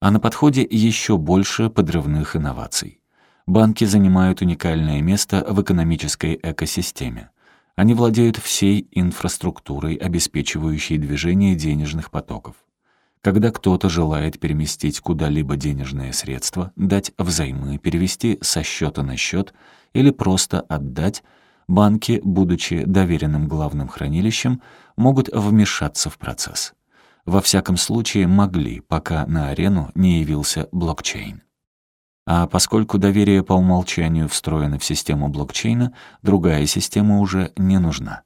А на подходе еще больше подрывных инноваций. Банки занимают уникальное место в экономической экосистеме. Они владеют всей инфраструктурой, обеспечивающей движение денежных потоков. Когда кто-то желает переместить куда-либо денежные средства, дать взаймы, перевести со счета на счет или просто отдать, банки, будучи доверенным главным хранилищем, могут вмешаться в процесс. Во всяком случае, могли, пока на арену не явился блокчейн. А поскольку доверие по умолчанию встроено в систему блокчейна, другая система уже не нужна.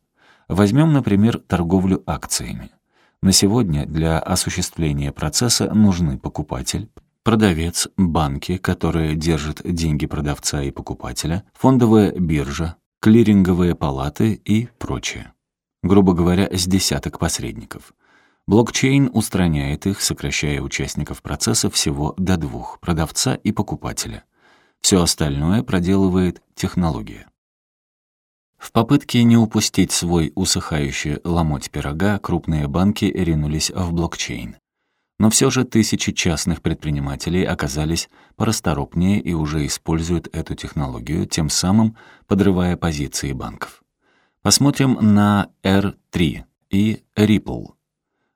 Возьмем, например, торговлю акциями. На сегодня для осуществления процесса нужны покупатель, продавец, банки, которые держат деньги продавца и покупателя, фондовая биржа, клиринговые палаты и прочее. Грубо говоря, с десяток посредников. Блокчейн устраняет их, сокращая участников процесса всего до двух — продавца и покупателя. Все остальное проделывает технология. В попытке не упустить свой усыхающий ломоть пирога, крупные банки ринулись в блокчейн. Но все же тысячи частных предпринимателей оказались порасторопнее и уже используют эту технологию, тем самым подрывая позиции банков. Посмотрим на R3 и Ripple.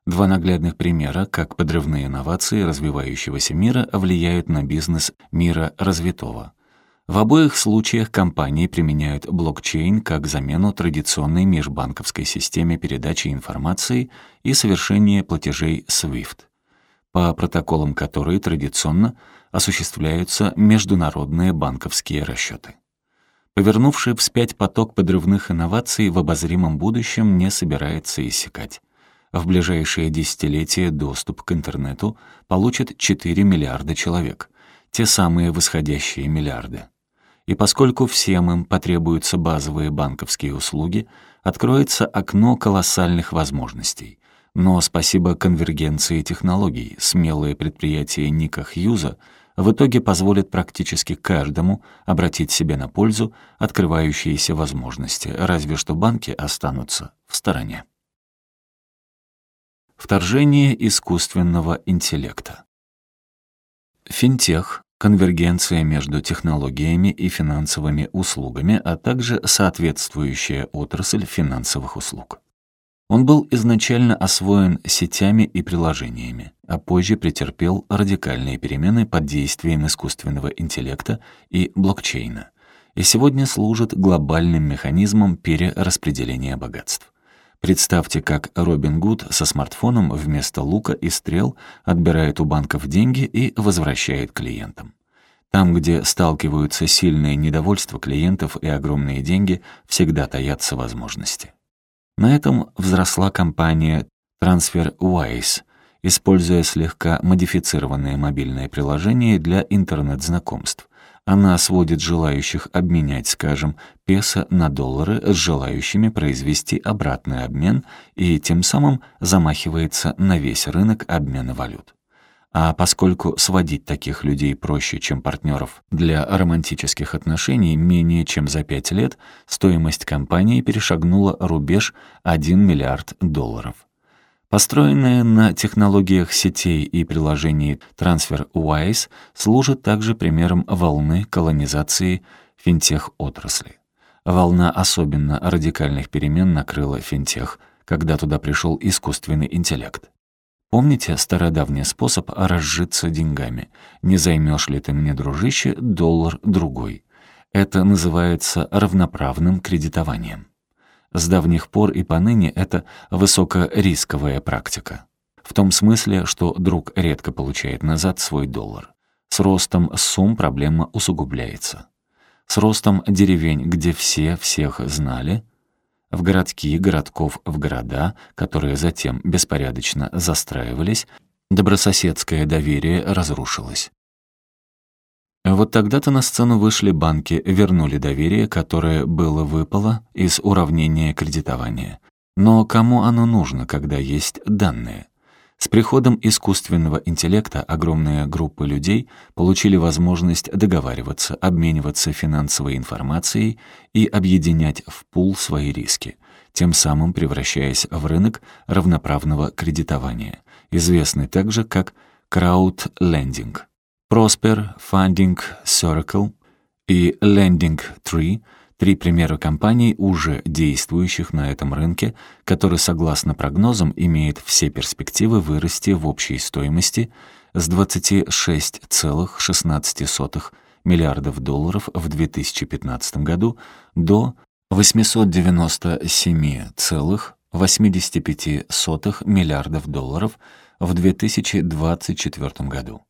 Два наглядных примера, как подрывные инновации развивающегося мира влияют на бизнес мира развитого. В обоих случаях компании применяют блокчейн как замену традиционной межбанковской системе передачи информации и совершения платежей SWIFT по протоколам которой традиционно осуществляются международные банковские расчеты. Повернувший вспять поток подрывных инноваций в обозримом будущем не собирается иссякать. В ближайшие десятилетия доступ к интернету получат 4 миллиарда человек, те самые восходящие миллиарды. И поскольку всем им потребуются базовые банковские услуги, откроется окно колоссальных возможностей. Но спасибо конвергенции технологий, смелые предприятия Ника Хьюза в итоге позволят практически каждому обратить себе на пользу открывающиеся возможности, разве что банки останутся в стороне. Вторжение искусственного интеллекта. Финтех — конвергенция между технологиями и финансовыми услугами, а также соответствующая отрасль финансовых услуг. Он был изначально освоен сетями и приложениями, а позже претерпел радикальные перемены под действием искусственного интеллекта и блокчейна, и сегодня служит глобальным механизмом перераспределения богатств. Представьте, как Робин Гуд со смартфоном вместо лука и стрел отбирает у банков деньги и возвращает клиентам. Там, где сталкиваются сильное недовольство клиентов и огромные деньги, всегда таятся возможности. На этом взросла компания TransferWise, используя слегка модифицированное мобильное приложение для интернет-знакомств, она сводит желающих обменять, скажем, песо на доллары с желающими произвести обратный обмен и тем самым замахивается на весь рынок обмена валют. А поскольку сводить таких людей проще, чем партнеров для романтических отношений менее чем за пять лет, стоимость компании перешагнула рубеж 1 миллиард долларов. Построенная на технологиях сетей и приложений TransferWise служит также примером волны колонизации финтех-отрасли. Волна особенно радикальных перемен накрыла финтех, когда туда пришел искусственный интеллект. Помните стародавний способ разжиться деньгами? Не займешь ли ты мне, дружище, доллар другой? Это называется равноправным кредитованием. С давних пор и поныне это высокорисковая практика. В том смысле, что друг редко получает назад свой доллар. С ростом сумм проблема усугубляется. С ростом деревень, где все всех знали, в городки, городков в города, которые затем беспорядочно застраивались, добрососедское доверие разрушилось. Вот тогда-то на сцену вышли банки, вернули доверие, которое было выпало из уравнения кредитования. Но кому оно нужно, когда есть данные? С приходом искусственного интеллекта огромные группы людей получили возможность договариваться, обмениваться финансовой информацией и объединять в пул свои риски, тем самым превращаясь в рынок равноправного кредитования, известный также как крауд-лендинг. Prosper, Funding Circle и Lending Tree — три примера компаний, уже действующих на этом рынке, который, согласно прогнозам, имеет все перспективы вырасти в общей стоимости с 26,16 миллиардов долларов в 2015 году до 897,85 миллиардов долларов в 2024 году.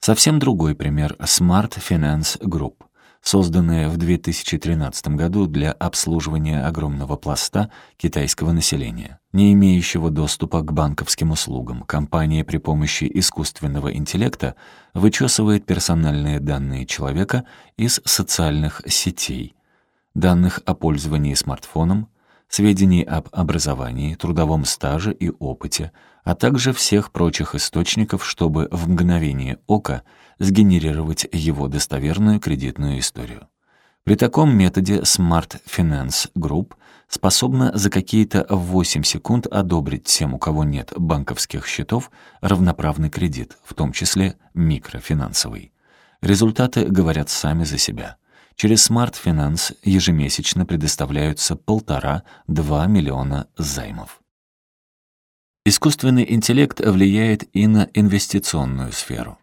Совсем другой пример — Smart Finance Group, созданная в 2013 году для обслуживания огромного пласта китайского населения. Не имеющего доступа к банковским услугам, компания при помощи искусственного интеллекта вычесывает персональные данные человека из социальных сетей, данных о пользовании смартфоном, сведений об образовании, трудовом стаже и опыте, а также всех прочих источников, чтобы в мгновение ока сгенерировать его достоверную кредитную историю. При таком методе Smart Finance Group способна за какие-то 8 секунд одобрить тем, у кого нет банковских счетов, равноправный кредит, в том числе микрофинансовый. Результаты говорят сами за себя — Через Smart Finance ежемесячно предоставляются полтора-два миллиона займов. Искусственный интеллект влияет и на инвестиционную сферу.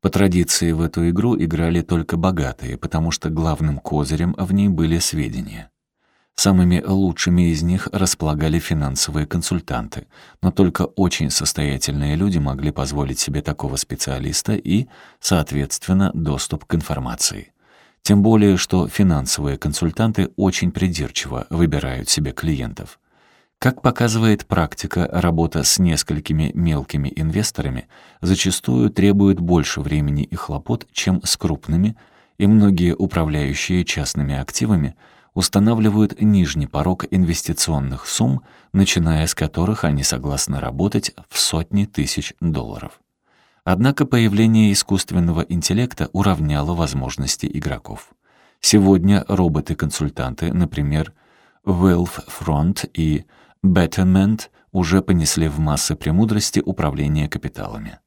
По традиции в эту игру играли только богатые, потому что главным козырем в ней были сведения. Самыми лучшими из них располагали финансовые консультанты, но только очень состоятельные люди могли позволить себе такого специалиста и, соответственно, доступ к информации. Тем более, что финансовые консультанты очень придирчиво выбирают себе клиентов. Как показывает практика, работа с несколькими мелкими инвесторами зачастую требует больше времени и хлопот, чем с крупными, и многие управляющие частными активами устанавливают нижний порог инвестиционных сумм, начиная с которых они согласны работать в сотни тысяч долларов. Однако появление искусственного интеллекта уравняло возможности игроков. Сегодня роботы-консультанты, например, Wealthfront и Betterment уже понесли в массы премудрости управления капиталами.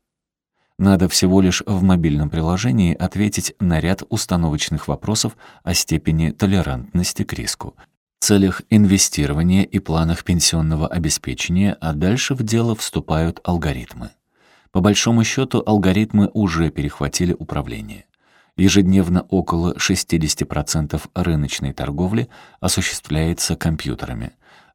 Надо всего лишь в мобильном приложении ответить на ряд установочных вопросов о степени толерантности к риску, целях инвестирования и планах пенсионного обеспечения, а дальше в дело вступают алгоритмы. По большому счету, алгоритмы уже перехватили управление. Ежедневно около 60% рыночной торговли осуществляется компьютерами,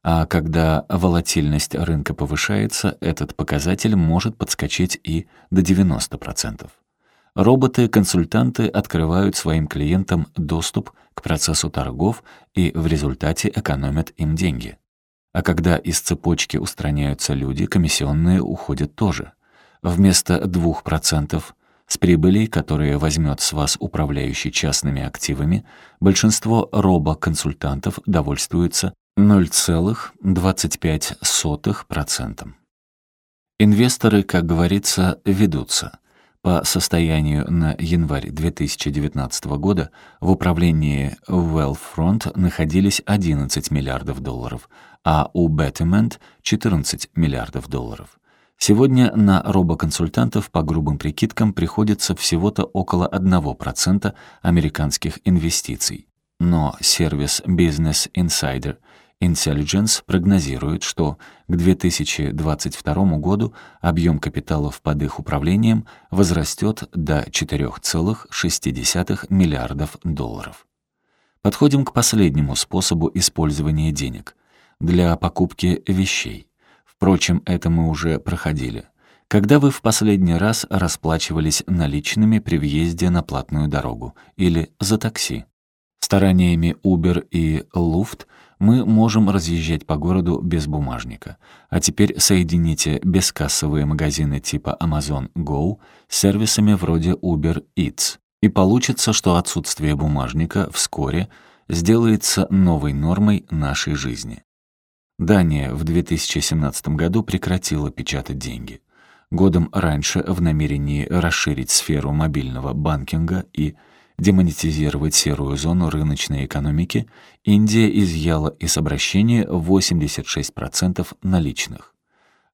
а когда волатильность рынка повышается, этот показатель может подскочить и до 90%. Роботы-консультанты открывают своим клиентам доступ к процессу торгов и в результате экономят им деньги. А когда из цепочки устраняются люди, комиссионные уходят тоже. Вместо 2% с прибылей, которые возьмет с вас управляющий частными активами, большинство робоконсультантов довольствуются 0,25%. Инвесторы, как говорится, ведутся. По состоянию на январь 2019 года в управлении Wealthfront находились 11 миллиардов долларов, а у Betterment — 14 миллиардов долларов. Сегодня на робоконсультантов по грубым прикидкам приходится всего-то около 1% американских инвестиций. Но сервис Business Insider Intelligence прогнозирует, что к 2022 году объем капиталов под их управлением возрастет до 4,6 миллиардов долларов. Подходим к последнему способу использования денег — для покупки вещей. Впрочем, это мы уже проходили. Когда вы в последний раз расплачивались наличными при въезде на платную дорогу или за такси? Стараниями Uber и Lyft мы можем разъезжать по городу без бумажника. А теперь соедините бескассовые магазины типа Amazon Go с сервисами вроде Uber Eats. И получится, что отсутствие бумажника вскоре сделается новой нормой нашей жизни. Дания в 2017 году прекратила печатать деньги. Годом раньше в намерении расширить сферу мобильного банкинга и демонетизировать серую зону рыночной экономики, Индия изъяла из обращения 86% наличных.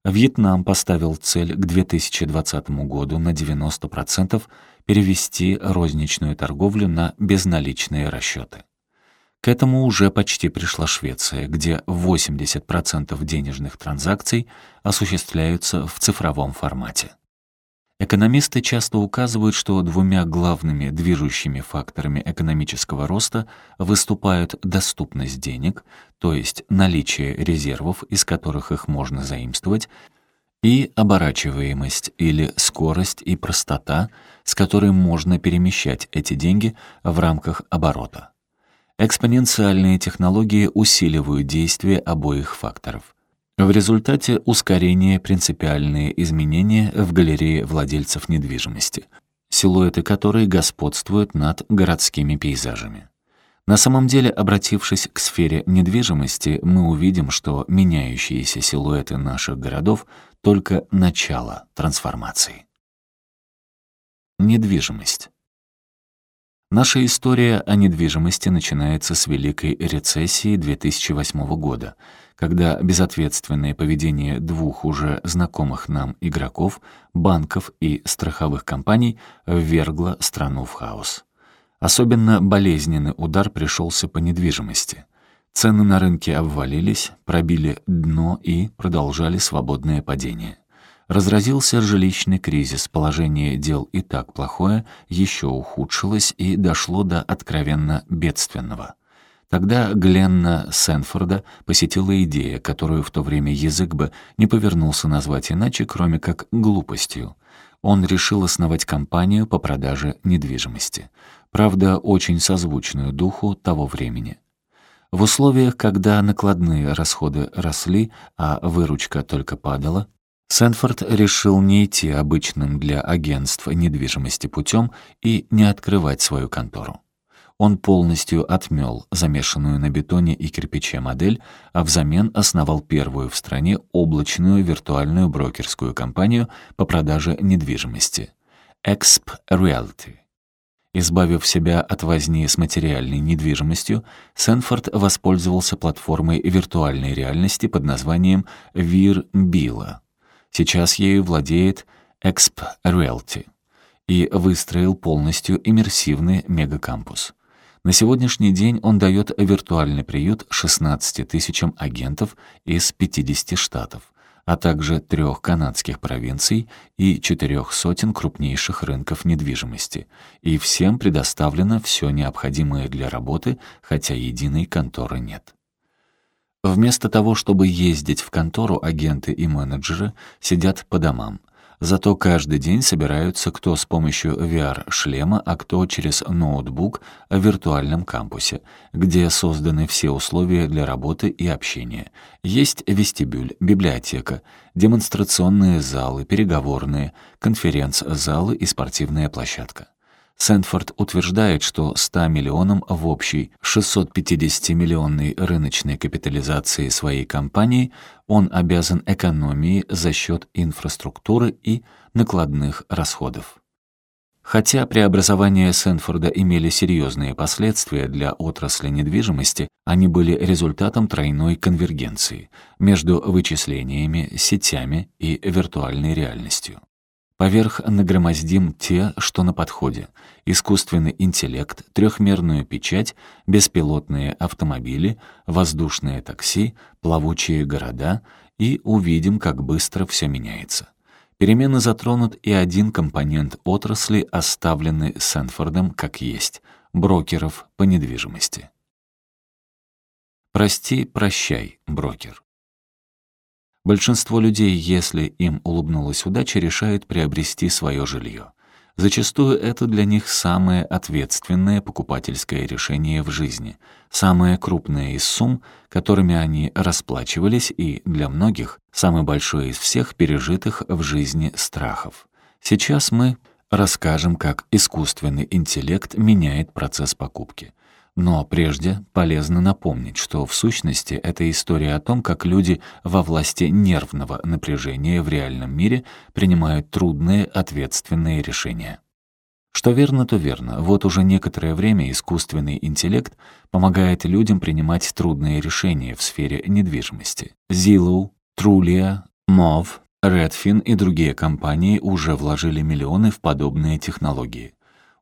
Вьетнам поставил цель к 2020 году на 90% перевести розничную торговлю на безналичные расчеты. К этому уже почти пришла Швеция, где 80% денежных транзакций осуществляются в цифровом формате. Экономисты часто указывают, что двумя главными движущими факторами экономического роста выступают доступность денег, то есть наличие резервов, из которых их можно заимствовать, и оборачиваемость или скорость и простота, с которой можно перемещать эти деньги в рамках оборота. Экспоненциальные технологии усиливают действие обоих факторов. В результате ускорения принципиальные изменения в галерее владельцев недвижимости, силуэты которой господствуют над городскими пейзажами. На самом деле, обратившись к сфере недвижимости, мы увидим, что меняющиеся силуэты наших городов — только начало трансформации. Недвижимость. Наша история о недвижимости начинается с Великой рецессии 2008 года, когда безответственное поведение двух уже знакомых нам игроков, банков и страховых компаний ввергло страну в хаос. Особенно болезненный удар пришелся по недвижимости. Цены на рынке обвалились, пробили дно и продолжали свободное падение. Разразился жилищный кризис, положение дел и так плохое, еще ухудшилось и дошло до откровенно бедственного. Тогда Гленна Сенфорда посетила идея, которую в то время язык бы не повернулся назвать иначе, кроме как глупостью. Он решил основать компанию по продаже недвижимости. Правда, очень созвучную духу того времени. В условиях, когда накладные расходы росли, а выручка только падала, Сэнфорд решил не идти обычным для агентств недвижимости путем и не открывать свою контору. Он полностью отмел замешанную на бетоне и кирпиче модель, а взамен основал первую в стране облачную виртуальную брокерскую компанию по продаже недвижимости — Exp Realty. Избавив себя от возни с материальной недвижимостью, Сенфорд воспользовался платформой виртуальной реальности под названием VirBilla. Сейчас ею владеет Exp Realty и выстроил полностью иммерсивный мегакампус. На сегодняшний день он дает виртуальный приют 16 тысячам агентов из 50 штатов а также трех канадских провинций и четырех сотен крупнейших рынков недвижимости, и всем предоставлено все необходимое для работы, хотя единой конторы нет. Вместо того, чтобы ездить в контору, агенты и менеджеры сидят по домам — Зато каждый день собираются кто с помощью VR-шлема, а кто через ноутбук в виртуальном кампусе, где созданы все условия для работы и общения. Есть вестибюль, библиотека, демонстрационные залы, переговорные, конференц-залы и спортивная площадка. Сэнфорд утверждает, что 100 миллионам в общей 650-миллионной рыночной капитализации своей компании он обязан экономии за счет инфраструктуры и накладных расходов. Хотя преобразования Сэнфорда имели серьезные последствия для отрасли недвижимости, они были результатом тройной конвергенции между вычислениями, сетями и виртуальной реальностью. Поверх нагромоздим те, что на подходе. Искусственный интеллект, трехмерную печать, беспилотные автомобили, воздушные такси, плавучие города и увидим, как быстро все меняется. Перемены затронут и один компонент отрасли, оставленный Сэнфордом как есть — брокеров по недвижимости. «Прости, прощай, брокер». Большинство людей, если им улыбнулась удача, решают приобрести свое жилье. Зачастую это для них самое ответственное покупательское решение в жизни, самое крупное из сумм, которыми они расплачивались, и для многих самый большой из всех пережитых в жизни страхов. Сейчас мы расскажем, как искусственный интеллект меняет процесс покупки — но прежде полезно напомнить, что в сущности это история о том, как люди во власти нервного напряжения в реальном мире принимают трудные, ответственные решения. Что верно, то верно. Вот уже некоторое время искусственный интеллект помогает людям принимать трудные решения в сфере недвижимости. Zillow, Trulia, Mov, Redfin и другие компании уже вложили миллионы в подобные технологии.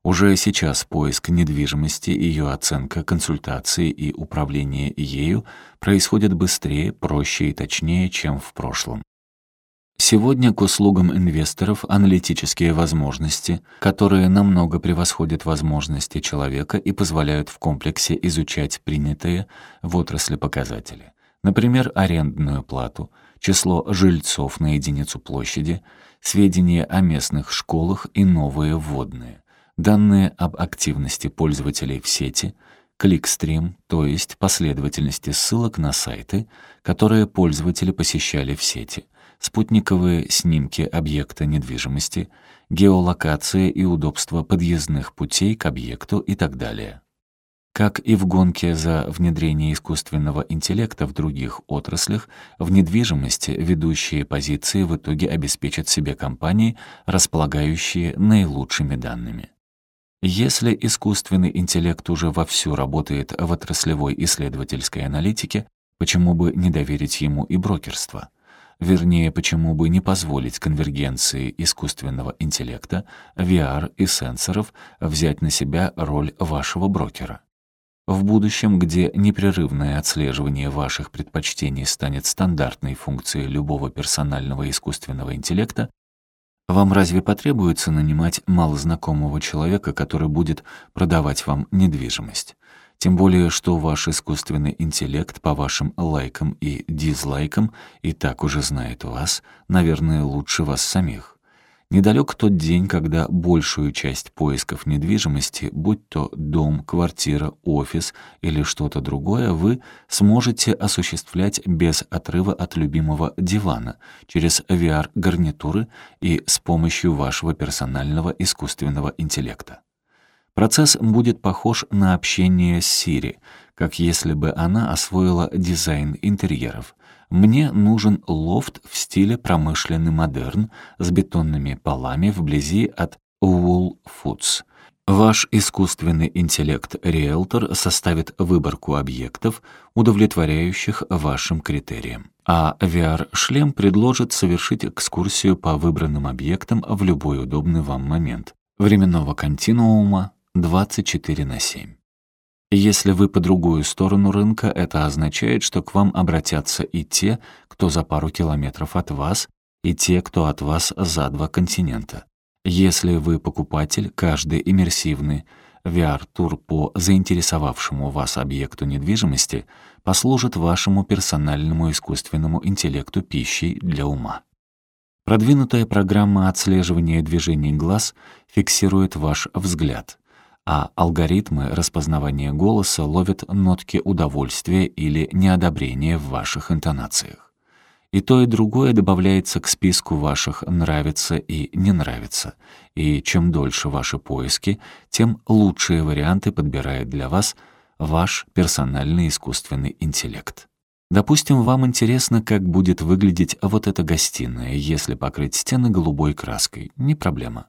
Уже сейчас поиск недвижимости, ее оценка, консультации и управление ею происходят быстрее, проще и точнее, чем в прошлом. Сегодня к услугам инвесторов аналитические возможности, которые намного превосходят возможности человека и позволяют в комплексе изучать принятые в отрасли показатели. Например, арендную плату, число жильцов на единицу площади, сведения о местных школах и новые вводные данные об активности пользователей в сети, кликстрим, то есть последовательности ссылок на сайты, которые пользователи посещали в сети, спутниковые снимки объекта недвижимости, геолокация и удобство подъездных путей к объекту и так далее. Как и в гонке за внедрение искусственного интеллекта в других отраслях, в недвижимости ведущие позиции в итоге обеспечат себе компании, располагающие наилучшими данными. Если искусственный интеллект уже вовсю работает в отраслевой исследовательской аналитике, почему бы не доверить ему и брокерство? Вернее, почему бы не позволить конвергенции искусственного интеллекта, VR и сенсоров взять на себя роль вашего брокера? В будущем, где непрерывное отслеживание ваших предпочтений станет стандартной функцией любого персонального искусственного интеллекта, вам разве потребуется нанимать малознакомого человека, который будет продавать вам недвижимость? Тем более, что ваш искусственный интеллект по вашим лайкам и дизлайкам и так уже знает вас, наверное, лучше вас самих. Недалек тот день, когда большую часть поисков недвижимости, будь то дом, квартира, офис или что-то другое, вы сможете осуществлять без отрыва от любимого дивана, через VR-гарнитуры и с помощью вашего персонального искусственного интеллекта. Процесс будет похож на общение с Siri, как если бы она освоила дизайн интерьеров, мне нужен лофт в стиле промышленный модерн с бетонными полами вблизи от Wool Foods. Ваш искусственный интеллект-риэлтор составит выборку объектов, удовлетворяющих вашим критериям. А VR-шлем предложит совершить экскурсию по выбранным объектам в любой удобный вам момент. Временного континуума 24 на 7. Если вы по другую сторону рынка, это означает, что к вам обратятся и те, кто за пару километров от вас, и те, кто от вас за два континента. Если вы покупатель, каждый иммерсивный VR-тур по заинтересовавшему вас объекту недвижимости послужит вашему персональному искусственному интеллекту пищей для ума. Продвинутая программа отслеживания движений глаз фиксирует ваш взгляд — а алгоритмы распознавания голоса ловят нотки удовольствия или неодобрения в ваших интонациях. И то, и другое добавляется к списку ваших «нравится» и «не нравится», и чем дольше ваши поиски, тем лучшие варианты подбирает для вас ваш персональный искусственный интеллект. Допустим, вам интересно, как будет выглядеть вот эта гостиная, если покрыть стены голубой краской. Не проблема.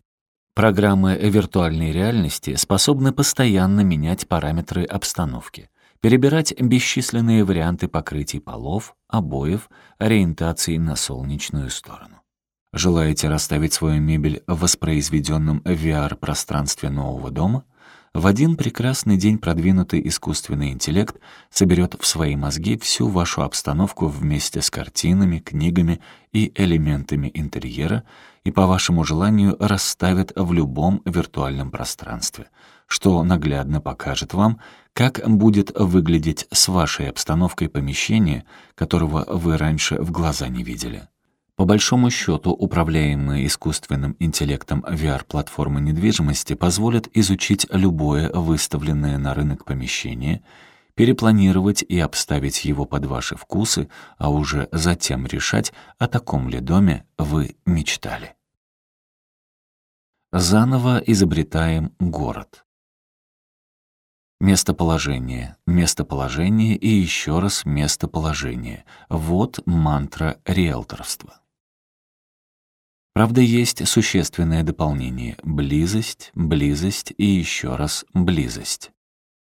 Программы виртуальной реальности способны постоянно менять параметры обстановки, перебирать бесчисленные варианты покрытий полов, обоев, ориентации на солнечную сторону. Желаете расставить свою мебель в воспроизведенном VR-пространстве нового дома? В один прекрасный день продвинутый искусственный интеллект соберет в свои мозги всю вашу обстановку вместе с картинами, книгами и элементами интерьера и по вашему желанию расставит в любом виртуальном пространстве, что наглядно покажет вам, как будет выглядеть с вашей обстановкой помещение, которого вы раньше в глаза не видели. По большому счету, управляемые искусственным интеллектом VR-платформы недвижимости позволят изучить любое выставленное на рынок помещение, перепланировать и обставить его под ваши вкусы, а уже затем решать, о таком ли доме вы мечтали. Заново изобретаем город. Местоположение, местоположение и еще раз местоположение. Вот мантра риэлторства. Правда, есть существенное дополнение — близость, близость и еще раз близость.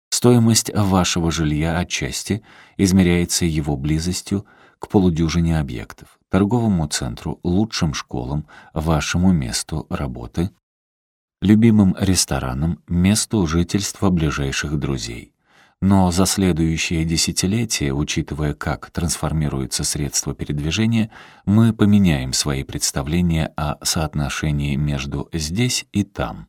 Стоимость вашего жилья отчасти измеряется его близостью к полудюжине объектов, торговому центру, лучшим школам, вашему месту работы, любимым ресторанам, месту жительства ближайших друзей. Но за следующее десятилетие, учитывая, как трансформируются средства передвижения, мы поменяем свои представления о соотношении между здесь и там.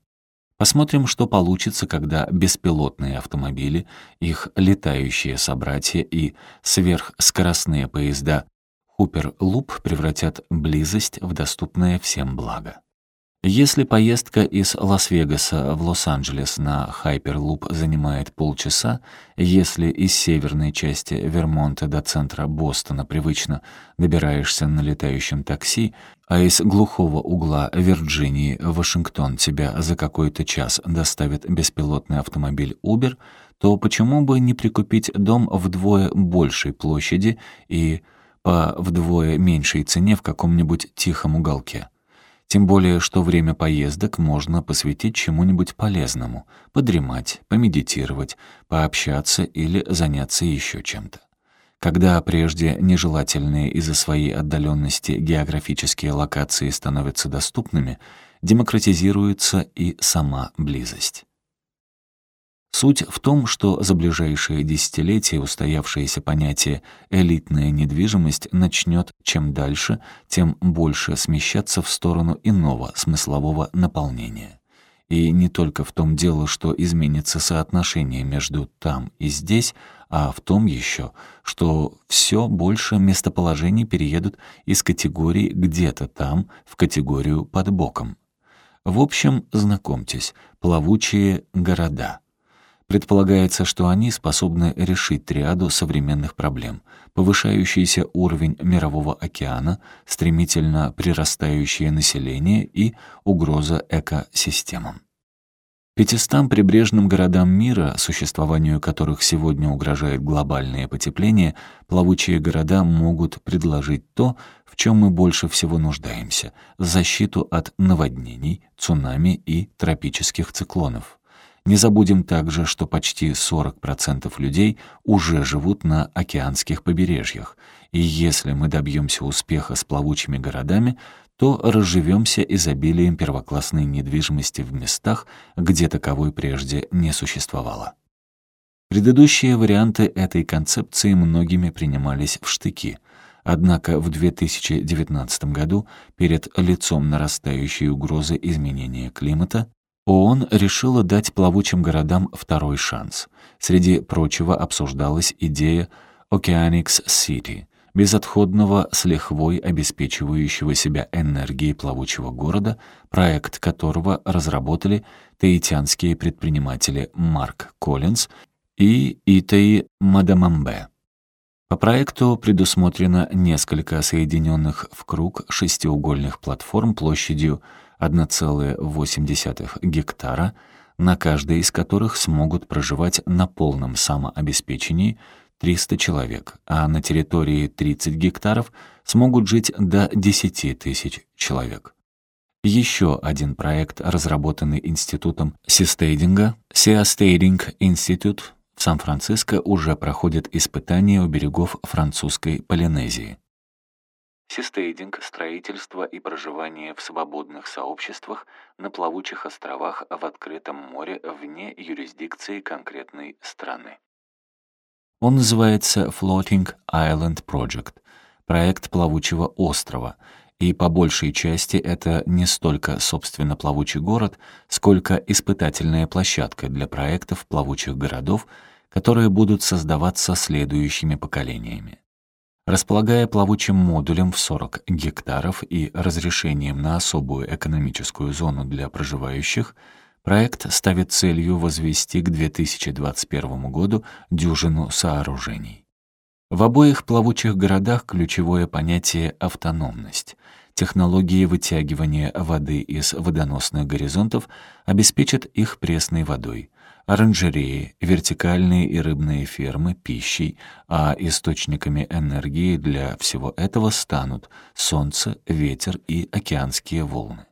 Посмотрим, что получится, когда беспилотные автомобили, их летающие собратья и сверхскоростные поезда Хупер-Луп превратят близость в доступное всем благо. Если поездка из Лас-Вегаса в Лос-Анджелес на Хайперлуп занимает полчаса, если из северной части Вермонта до центра Бостона привычно добираешься на летающем такси, а из глухого угла Вирджинии Вашингтон тебя за какой-то час доставит беспилотный автомобиль Uber, то почему бы не прикупить дом вдвое большей площади и по вдвое меньшей цене в каком-нибудь тихом уголке? Тем более, что время поездок можно посвятить чему-нибудь полезному, подремать, помедитировать, пообщаться или заняться еще чем-то. Когда прежде нежелательные из-за своей отдаленности географические локации становятся доступными, демократизируется и сама близость. Суть в том, что за ближайшие десятилетия устоявшееся понятие «элитная недвижимость» начнет чем дальше, тем больше смещаться в сторону иного смыслового наполнения. И не только в том дело, что изменится соотношение между там и здесь, а в том еще, что все больше местоположений переедут из категории «где-то там» в категорию «под боком». В общем, знакомьтесь, плавучие города. Предполагается, что они способны решить триаду современных проблем — повышающийся уровень мирового океана, стремительно прирастающее население и угроза экосистемам. Пятистам прибрежным городам мира, существованию которых сегодня угрожает глобальное потепление, плавучие города могут предложить то, в чем мы больше всего нуждаемся — защиту от наводнений, цунами и тропических циклонов. Не забудем также, что почти 40% людей уже живут на океанских побережьях, и если мы добьемся успеха с плавучими городами, то разживемся изобилием первоклассной недвижимости в местах, где таковой прежде не существовало. Предыдущие варианты этой концепции многими принимались в штыки, однако в 2019 году перед лицом нарастающей угрозы изменения климата ООН решила дать плавучим городам второй шанс. Среди прочего обсуждалась идея Oceanics City — безотходного с лихвой обеспечивающего себя энергией плавучего города, проект которого разработали таитянские предприниматели Марк Коллинз и Итаи Мадамамбе. По проекту предусмотрено несколько соединенных в круг шестиугольных платформ площадью 1,8 гектара, на каждой из которых смогут проживать на полном самообеспечении 300 человек, а на территории 30 гектаров смогут жить до 10 тысяч человек. Еще один проект, разработанный институтом Систейдинга, Seastading Institute в Сан-Франциско, уже проходит испытания у берегов французской Полинезии. Систейдинг — строительство и проживание в свободных сообществах на плавучих островах в открытом море вне юрисдикции конкретной страны. Он называется Floating Island Project — проект плавучего острова, и по большей части это не столько, собственно, плавучий город, сколько испытательная площадка для проектов плавучих городов, которые будут создаваться следующими поколениями. Располагая плавучим модулем в 40 гектаров и разрешением на особую экономическую зону для проживающих, проект ставит целью возвести к 2021 году дюжину сооружений. В обоих плавучих городах ключевое понятие «автономность». Технологии вытягивания воды из водоносных горизонтов обеспечат их пресной водой — оранжереи, вертикальные и рыбные фермы пищей, а источниками энергии для всего этого станут солнце, ветер и океанские волны.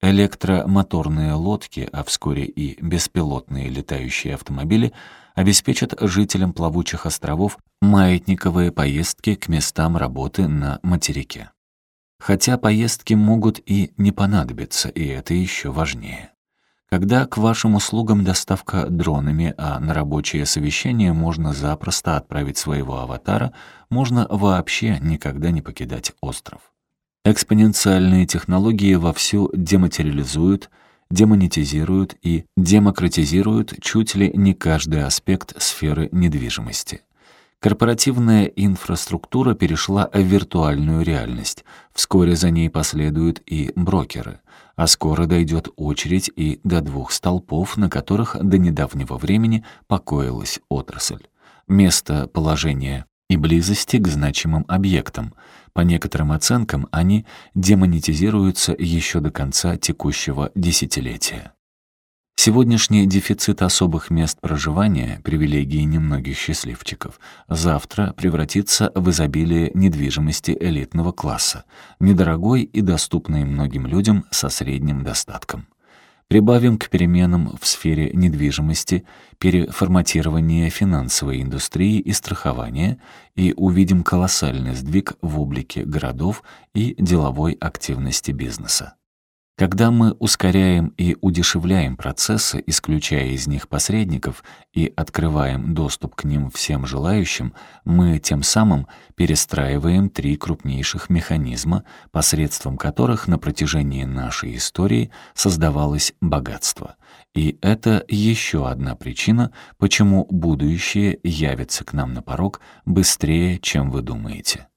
Электромоторные лодки, а вскоре и беспилотные летающие автомобили обеспечат жителям плавучих островов маятниковые поездки к местам работы на материке. Хотя поездки могут и не понадобиться, и это еще важнее. Когда к вашим услугам доставка дронами, а на рабочее совещание можно запросто отправить своего аватара, можно вообще никогда не покидать остров. Экспоненциальные технологии вовсю дематериализуют, демонетизируют и демократизируют чуть ли не каждый аспект сферы недвижимости. Корпоративная инфраструктура перешла в виртуальную реальность. Вскоре за ней последуют и брокеры. А скоро дойдет очередь и до двух столпов, на которых до недавнего времени покоилась отрасль. Место положения и близости к значимым объектам. По некоторым оценкам, они демонетизируются еще до конца текущего десятилетия. Сегодняшний дефицит особых мест проживания, привилегии немногих счастливчиков, завтра превратится в изобилие недвижимости элитного класса, недорогой и доступной многим людям со средним достатком. Прибавим к переменам в сфере недвижимости переформатирование финансовой индустрии и страхования и увидим колоссальный сдвиг в облике городов и деловой активности бизнеса. Когда мы ускоряем и удешевляем процессы, исключая из них посредников, и открываем доступ к ним всем желающим, мы тем самым перестраиваем три крупнейших механизма, посредством которых на протяжении нашей истории создавалось богатство. И это еще одна причина, почему будущее явится к нам на порог быстрее, чем вы думаете.